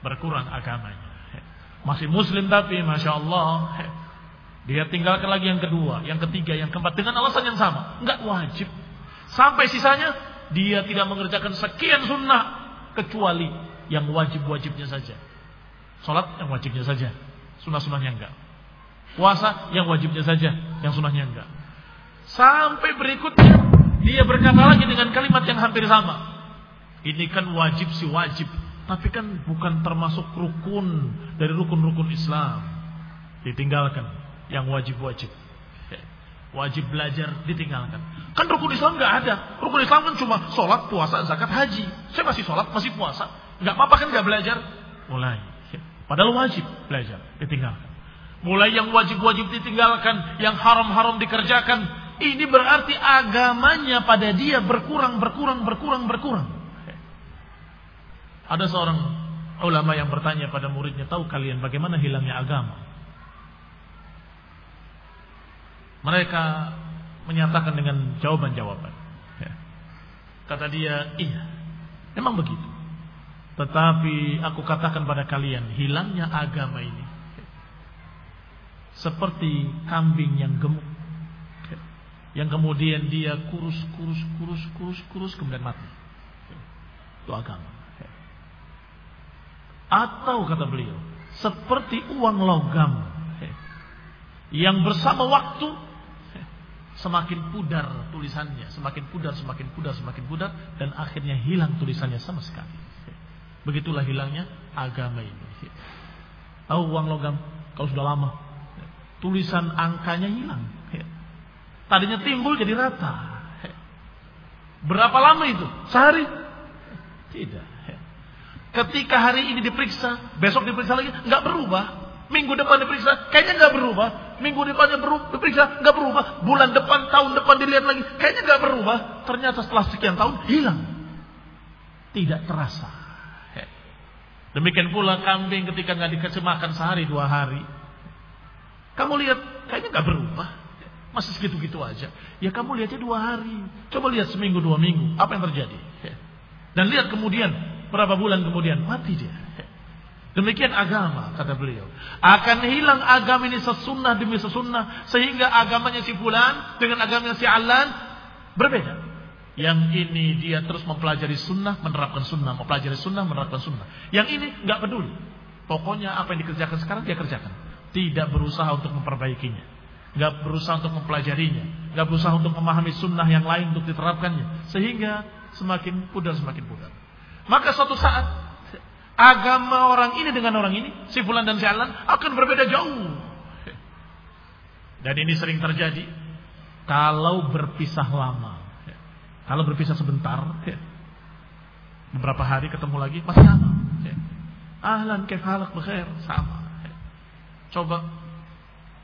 Berkurang agamanya. Masih muslim tapi Masya Allah. Dia tinggalkan lagi yang kedua, yang ketiga, yang keempat. Dengan alasan yang sama. Enggak wajib. Sampai sisanya dia tidak mengerjakan sekian sunnah. Kecuali yang wajib-wajibnya saja. Sholat yang wajibnya saja. Sunnah-sunnahnya enggak. Puasa yang wajibnya saja. Yang sunnahnya enggak. Sampai berikutnya dia berkata lagi dengan kalimat yang hampir sama. Ini kan wajib si wajib, tapi kan bukan termasuk rukun dari rukun-rukun Islam. Ditinggalkan yang wajib-wajib. Wajib belajar ditinggalkan. Kan rukun Islam nggak ada. Rukun Islam kan cuma sholat, puasa, zakat, haji. Saya masih sholat, masih puasa. Nggak apa-apa kan nggak belajar? Mulai. Padahal wajib belajar, ditinggalkan. Mulai yang wajib-wajib ditinggalkan, yang haram-haram dikerjakan, ini berarti agamanya pada dia berkurang, berkurang, berkurang, berkurang. Ada seorang ulama yang bertanya pada muridnya, tahu kalian bagaimana hilangnya agama? Mereka menyatakan dengan jawaban-jawaban. Kata dia, iya, memang begitu. Tetapi aku katakan pada kalian, hilangnya agama ini seperti kambing yang gemuk yang kemudian dia kurus, kurus, kurus, kurus, kurus, kemudian mati. Itu agama. Atau kata beliau, seperti uang logam yang bersama waktu semakin pudar tulisannya, semakin pudar, semakin pudar, semakin pudar, dan akhirnya hilang tulisannya sama sekali. Begitulah hilangnya agama ini. Tahu uang logam kalau sudah lama, tulisan angkanya hilang. Tadinya timbul jadi rata. Berapa lama itu? Sehari? Tidak. Ketika hari ini diperiksa, besok diperiksa lagi, nggak berubah. Minggu depan diperiksa, kayaknya nggak berubah. Minggu depannya diperiksa, nggak berubah. Bulan depan, tahun depan dilihat lagi, kayaknya nggak berubah. Ternyata setelah sekian tahun hilang, tidak terasa. Demikian pula kambing ketika nggak dikasih makan sehari dua hari, kamu lihat kayaknya nggak berubah. Masih segitu-gitu aja. Ya kamu lihatnya dua hari. Coba lihat seminggu, dua minggu. Apa yang terjadi? Dan lihat kemudian, berapa bulan kemudian, mati dia. Demikian agama, kata beliau. Akan hilang agama ini sesunnah demi sesunnah. Sehingga agamanya si fulan dengan agamanya si alan berbeda. Yang ini dia terus mempelajari sunnah, menerapkan sunnah. Mempelajari sunnah, menerapkan sunnah. Yang ini nggak peduli. Pokoknya apa yang dikerjakan sekarang dia kerjakan. Tidak berusaha untuk memperbaikinya nggak berusaha untuk mempelajarinya, nggak berusaha untuk memahami sunnah yang lain untuk diterapkannya, sehingga semakin pudar semakin pudar. Maka suatu saat agama orang ini dengan orang ini, si fulan dan si alan akan berbeda jauh. Dan ini sering terjadi kalau berpisah lama. Kalau berpisah sebentar, beberapa hari ketemu lagi masih sama. Ahlan kef halak bekhair sama. Coba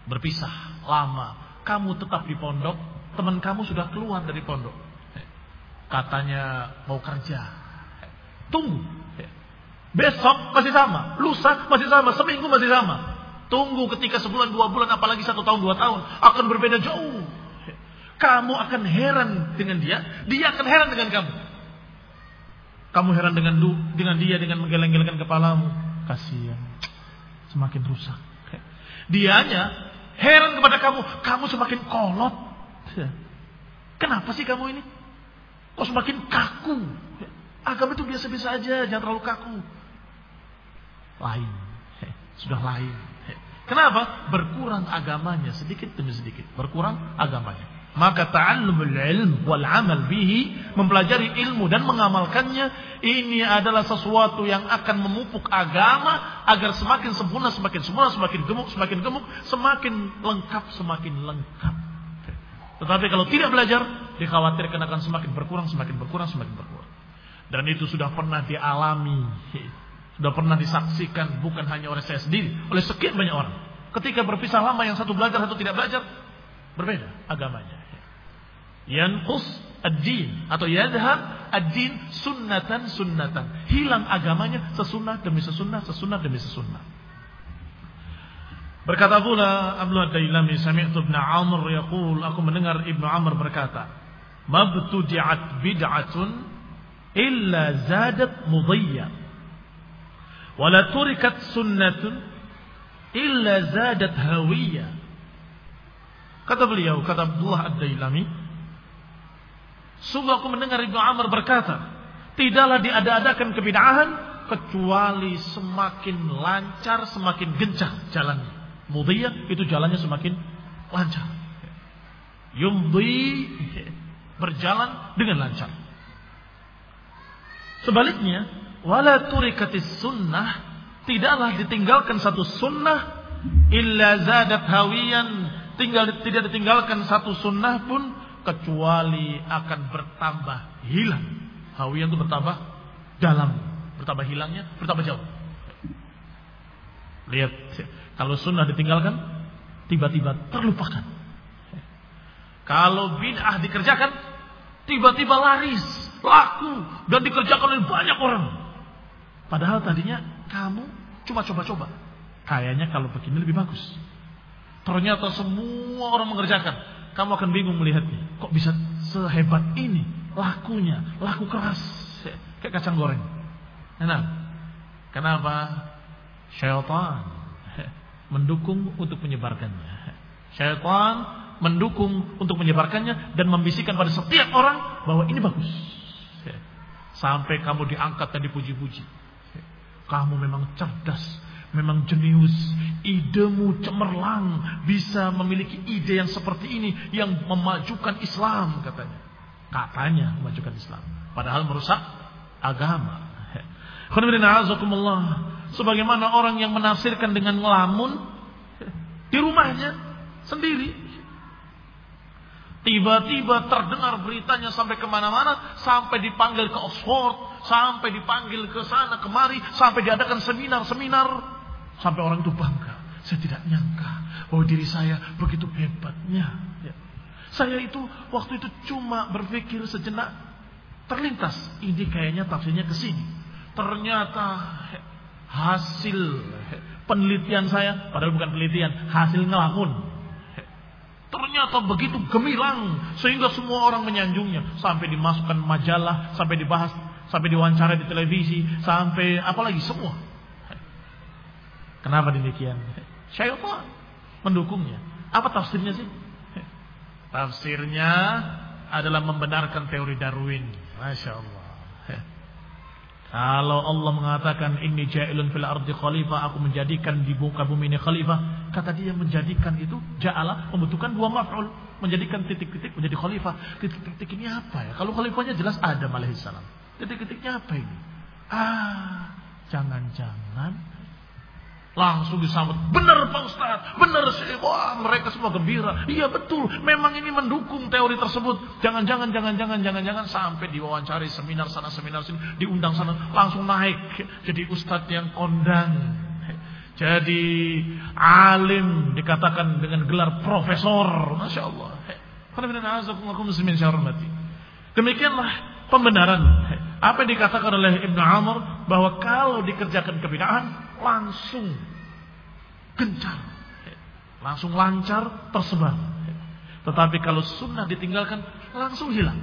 berpisah lama. Kamu tetap di pondok, teman kamu sudah keluar dari pondok. Katanya mau kerja. Tunggu. Besok masih sama, lusa masih sama, seminggu masih sama. Tunggu ketika sebulan, dua bulan, apalagi satu tahun, dua tahun. Akan berbeda jauh. Kamu akan heran dengan dia, dia akan heran dengan kamu. Kamu heran dengan du, dengan dia dengan menggeleng-gelengkan kepalamu. Kasihan. Semakin rusak. Dianya Heran kepada kamu, kamu semakin kolot. Kenapa sih kamu ini? Kok semakin kaku? Agama itu biasa-biasa aja, jangan terlalu kaku. Lain, sudah lain. Kenapa? Berkurang agamanya sedikit demi sedikit. Berkurang agamanya. Maka ta'allumul ilm wal amal bihi, mempelajari ilmu dan mengamalkannya, ini adalah sesuatu yang akan memupuk agama agar semakin sempurna, semakin sempurna, semakin gemuk, semakin gemuk, semakin lengkap, semakin lengkap. Tetapi kalau tidak belajar, dikhawatirkan akan semakin berkurang, semakin berkurang, semakin berkurang. Dan itu sudah pernah dialami, sudah pernah disaksikan bukan hanya oleh saya sendiri, oleh sekian banyak orang. Ketika berpisah lama yang satu belajar, satu tidak belajar, berbeda agamanya yanqus ad-din atau yadhhab ad-din sunnatan sunnatan. Hilang agamanya sesunnah demi sesunnah, sesunnah demi sesunnah. Berkata pula Abdullah Dailami sami'tu Ibnu Amr yaqul aku mendengar Ibnu Amr berkata mabtudi'at bid'atun illa zadat mudiyya wala turikat sunnatun illa zadat hawiyya kata beliau kata Abdullah Ad-Dailami Sungguh aku mendengar Ibnu Amr berkata, tidaklah diada-adakan kebid'ahan kecuali semakin lancar, semakin gencang jalannya. Mudiyah itu jalannya semakin lancar. Yumdi berjalan dengan lancar. Sebaliknya, wala turikatis sunnah tidaklah ditinggalkan satu sunnah illa zadat hawiyan tinggal tidak ditinggalkan satu sunnah pun kecuali akan bertambah hilang. Hawiyan itu bertambah dalam, bertambah hilangnya, bertambah jauh. Lihat, kalau sunnah ditinggalkan, tiba-tiba terlupakan. Kalau bid'ah dikerjakan, tiba-tiba laris, laku, dan dikerjakan oleh banyak orang. Padahal tadinya kamu cuma coba-coba. Kayaknya kalau begini lebih bagus. Ternyata semua orang mengerjakan kamu akan bingung melihatnya. Kok bisa sehebat ini lakunya, laku keras kayak kacang goreng. Enak. Kenapa? Syaitan mendukung untuk menyebarkannya. Syaitan mendukung untuk menyebarkannya dan membisikkan pada setiap orang bahwa ini bagus. Sampai kamu diangkat dan dipuji-puji. Kamu memang cerdas, memang jenius, idemu cemerlang, bisa memiliki ide yang seperti ini yang memajukan Islam katanya. Katanya memajukan Islam, padahal merusak agama. Sebagaimana orang yang menafsirkan dengan ngelamun di rumahnya sendiri. Tiba-tiba terdengar beritanya sampai ke mana-mana, sampai dipanggil ke Oxford, sampai dipanggil ke sana kemari, sampai diadakan seminar-seminar Sampai orang itu bangga. Saya tidak nyangka bahwa diri saya begitu hebatnya. Ya. Saya itu waktu itu cuma berpikir sejenak terlintas. Ini kayaknya tafsirnya ke sini. Ternyata hasil penelitian saya, padahal bukan penelitian, hasil ngelamun. Ternyata begitu gemilang sehingga semua orang menyanjungnya sampai dimasukkan majalah, sampai dibahas, sampai diwawancara di televisi, sampai apalagi semua. Kenapa demikian? Syaitan mendukungnya. Apa tafsirnya sih? Tafsirnya adalah membenarkan teori Darwin. Masya Allah. Kalau Allah mengatakan ini ja'ilun fil ardi khalifah, aku menjadikan di muka bumi ini khalifah, kata dia menjadikan itu ja'ala membutuhkan dua maf'ul, menjadikan titik-titik menjadi khalifah. Titik-titik ini apa ya? Kalau khalifahnya jelas Adam alaihissalam. Titik-titiknya apa ini? Ah, jangan-jangan Langsung disambut. Benar Pak Ustaz. Benar sih. Wah mereka semua gembira. Iya betul. Memang ini mendukung teori tersebut. Jangan-jangan, jangan-jangan, jangan-jangan. Sampai diwawancari seminar sana, seminar sini. Diundang sana. Langsung naik. Jadi Ustadz yang kondang. Jadi alim. Dikatakan dengan gelar profesor. Masya Allah. Demikianlah pembenaran. Apa yang dikatakan oleh Ibnu Amr. Bahwa kalau dikerjakan kebinaan langsung gencar, langsung lancar tersebar. Tetapi kalau sunnah ditinggalkan langsung hilang,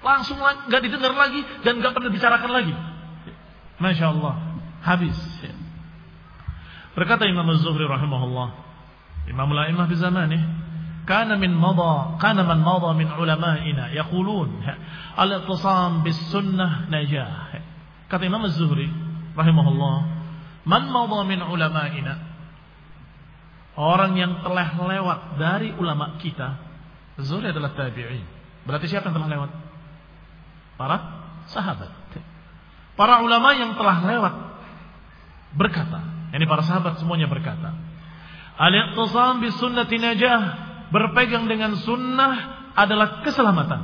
langsung nggak didengar lagi dan nggak pernah dibicarakan lagi. Masya Allah, habis. Berkata Imam Az-Zuhri rahimahullah, Imam al-Aimah di zamanih, kana min mada, kana man mada min ulama'ina yaqulun al-ittisam bis sunnah najah. Kata Imam Az-Zuhri rahimahullah, Man madha min ulama'ina Orang yang telah lewat dari ulama kita, Zuhri adalah tabi'in. Berarti siapa yang telah lewat? Para sahabat. Para ulama yang telah lewat berkata, ini para sahabat semuanya berkata, Al-iqtisam bi sunnati najah, berpegang dengan sunnah adalah keselamatan.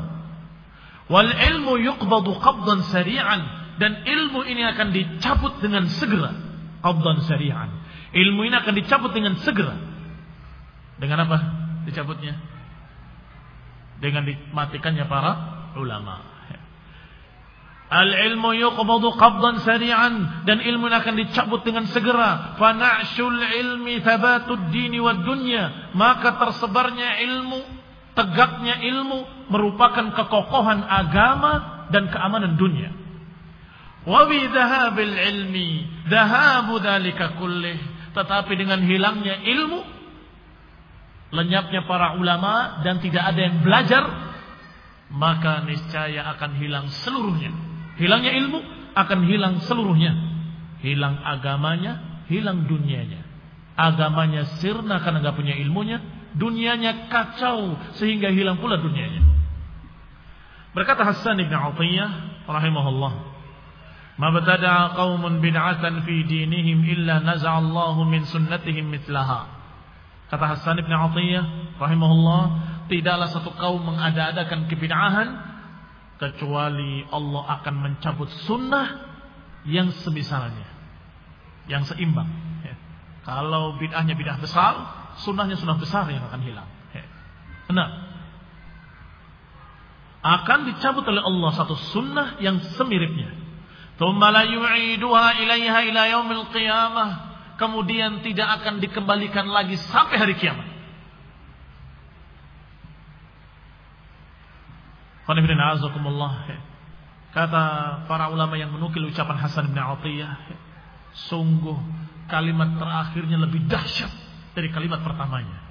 Wal ilmu yuqbadu qabdan sari'an dan ilmu ini akan dicabut dengan segera. Qabdan sari'an. Ilmu ini akan dicabut dengan segera. Dengan apa dicabutnya? Dengan dimatikannya para ulama. Al-ilmu yuqbadu qabdan sari'an dan ilmu akan dicabut dengan segera. Fana'shul ilmi thabatud dini wad dunya. Maka tersebarnya ilmu, tegaknya ilmu merupakan kekokohan agama dan keamanan dunia. Wa bi dhahabil ilmi dhahabu dzalika kullih. Tetapi dengan hilangnya ilmu, lenyapnya para ulama dan tidak ada yang belajar, maka niscaya akan hilang seluruhnya Hilangnya ilmu akan hilang seluruhnya. Hilang agamanya, hilang dunianya. Agamanya sirna karena nggak punya ilmunya, dunianya kacau sehingga hilang pula dunianya. Berkata Hasan bin Atiyah rahimahullah, "Ma btada qaumun bid'atan fi dinihim illa naza'allahu min sunnatihim mithlaha." Kata Hasan bin Atiyah rahimahullah, tidaklah satu kaum mengada-adakan kebid'ahan kecuali Allah akan mencabut sunnah yang semisalnya, yang seimbang. Kalau bid'ahnya bid'ah besar, sunnahnya sunnah besar yang akan hilang. Ya. Akan dicabut oleh Allah satu sunnah yang semiripnya. Kemudian tidak akan dikembalikan lagi sampai hari kiamat. Kata para ulama yang menukil ucapan Hasan bin Atiyah, sungguh kalimat terakhirnya lebih dahsyat dari kalimat pertamanya.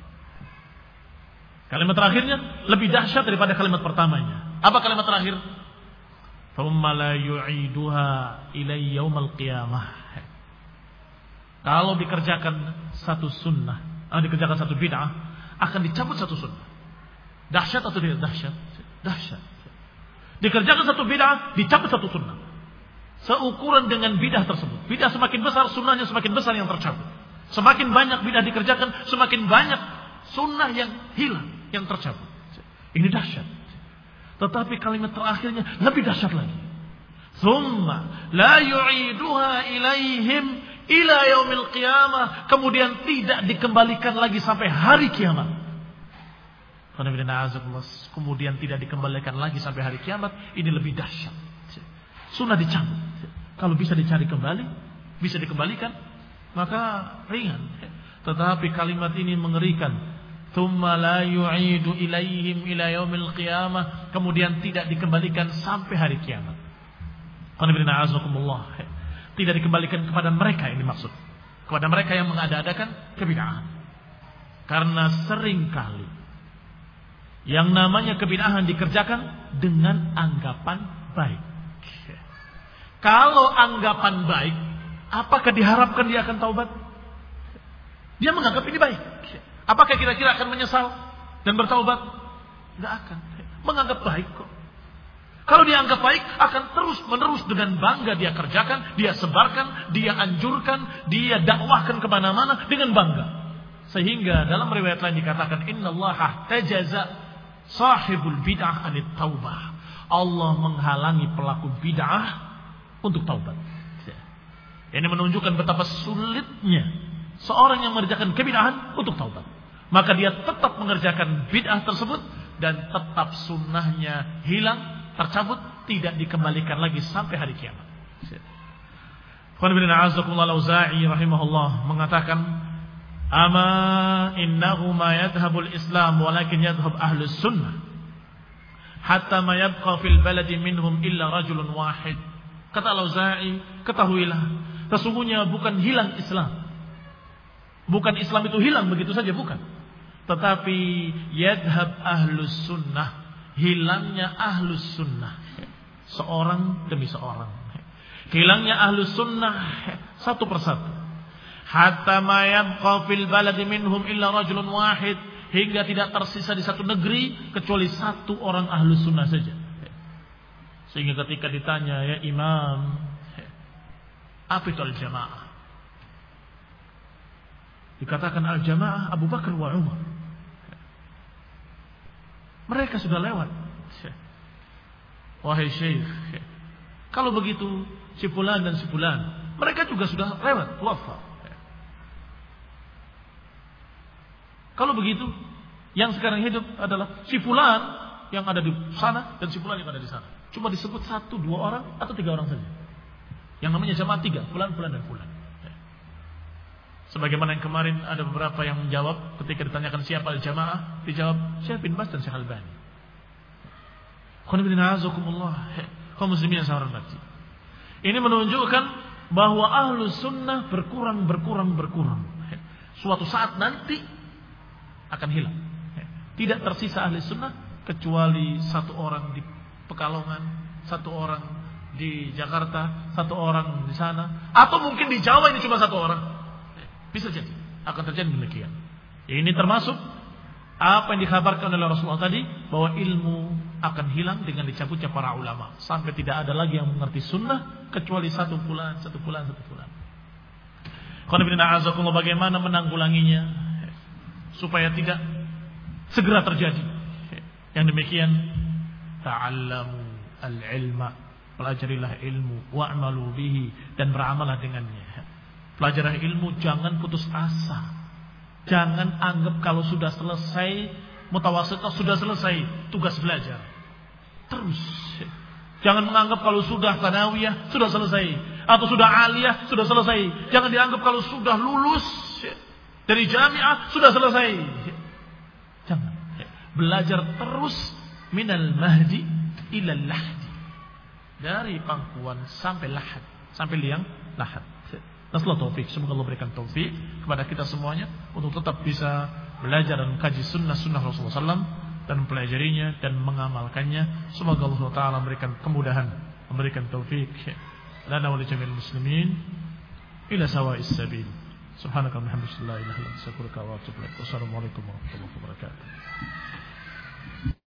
Kalimat terakhirnya lebih dahsyat daripada kalimat pertamanya. Apa kalimat terakhir? Thumma la qiyamah. Kalau dikerjakan satu sunnah, ah, dikerjakan satu bid'ah, akan dicabut satu sunnah. Dahsyat atau tidak dahsyat? Dahsyat. Dikerjakan satu bid'ah, dicabut satu sunnah. Seukuran dengan bid'ah tersebut. Bid'ah semakin besar, sunnahnya semakin besar yang tercabut. Semakin banyak bid'ah dikerjakan, semakin banyak sunnah yang hilang, yang tercabut. Ini dahsyat. Tetapi kalimat terakhirnya lebih dahsyat lagi. Thumma la yu'iduha ilaihim ila yaumil qiyamah. Kemudian tidak dikembalikan lagi sampai hari kiamat. Kemudian tidak dikembalikan lagi sampai hari kiamat. Ini lebih dahsyat. Sunnah dicabut. Kalau bisa dicari kembali, bisa dikembalikan, maka ringan. Tetapi kalimat ini mengerikan. Ilaihim ila yaumil qiyamah. Kemudian tidak dikembalikan sampai hari kiamat. Tidak dikembalikan kepada mereka ini maksud. Kepada mereka yang mengada-adakan kebid'ahan. Karena sering kali yang namanya kebinahan dikerjakan dengan anggapan baik. Kalau anggapan baik, apakah diharapkan dia akan taubat? Dia menganggap ini baik. Apakah kira-kira akan menyesal dan bertaubat? Tidak akan. Menganggap baik kok. Kalau dia anggap baik, akan terus menerus dengan bangga dia kerjakan, dia sebarkan, dia anjurkan, dia dakwahkan ke mana-mana dengan bangga. Sehingga dalam riwayat lain dikatakan, Inna Allah tajaza sahibul bid'ah anit taubah. Allah menghalangi pelaku bid'ah untuk taubat. Ini menunjukkan betapa sulitnya seorang yang mengerjakan kebid'ahan untuk taubat. Maka dia tetap mengerjakan bid'ah tersebut dan tetap sunnahnya hilang, tercabut, tidak dikembalikan lagi sampai hari kiamat. Qul bin Auza'i rahimahullah mengatakan Ama innahu ma yadhhabul Islam walakin yadhhab ahlus sunnah. Hatta ma yabqa fil baladi minhum illa rajulun wahid. Kata Al-Auza'i, ketahuilah, sesungguhnya bukan hilang Islam. Bukan Islam itu hilang begitu saja, bukan. Tetapi yadhab ahlus sunnah. Hilangnya ahlus sunnah. Seorang demi seorang. Hilangnya ahlus sunnah satu persatu hatta ma yabqa fil baladi minhum illa rajulun wahid hingga tidak tersisa di satu negeri kecuali satu orang ahlu sunnah saja. Sehingga ketika ditanya ya imam, apa itu al-jamaah? Dikatakan al-jamaah Abu Bakar wa Umar. Mereka sudah lewat. Wahai syekh, kalau begitu si fulan dan si fulan, mereka juga sudah lewat, wafat. Kalau begitu, yang sekarang hidup adalah si fulan yang ada di sana dan si fulan yang ada di sana. Cuma disebut satu, dua orang atau tiga orang saja. Yang namanya jamaah tiga, fulan, fulan dan fulan. Sebagaimana yang kemarin ada beberapa yang menjawab ketika ditanyakan siapa jamaah, dijawab Syekh bin Bas dan Syekh Albani. kaum muslimin yang. Ini menunjukkan bahwa ahlu sunnah berkurang, berkurang, berkurang. Suatu saat nanti akan hilang. Tidak tersisa ahli sunnah kecuali satu orang di Pekalongan, satu orang di Jakarta, satu orang di sana, atau mungkin di Jawa ini cuma satu orang. Bisa jadi akan terjadi demikian. Ini termasuk apa yang dikabarkan oleh Rasulullah tadi bahwa ilmu akan hilang dengan dicabutnya para ulama sampai tidak ada lagi yang mengerti sunnah kecuali satu bulan, satu bulan, satu bulan. Kalau bagaimana menanggulanginya supaya tidak segera terjadi. Yang demikian ta'allamu al-ilma pelajarilah ilmu wa'malu bihi dan beramalah dengannya Pelajari ilmu jangan putus asa. Jangan anggap kalau sudah selesai mutawasitah sudah selesai tugas belajar. Terus. Jangan menganggap kalau sudah tanawiyah sudah selesai atau sudah aliyah sudah selesai. Jangan dianggap kalau sudah lulus dari jamiah sudah selesai. Jangan. Belajar terus minal mahdi ilal lahdi. Dari pangkuan sampai lahad, sampai liang lahad. Naslah taufik. Semoga Allah berikan taufik kepada kita semuanya untuk tetap bisa belajar dan kaji sunnah-sunnah Rasulullah SAW dan mempelajarinya dan mengamalkannya. Semoga Allah Taala memberikan kemudahan, memberikan taufik lana wa muslimin ila sawa'is sabil. سبحانك اللهم وبحمدك لا إله إلا أنت أستغفرك وأتوب إليك. والسلام عليكم ورحمة الله وبركاته.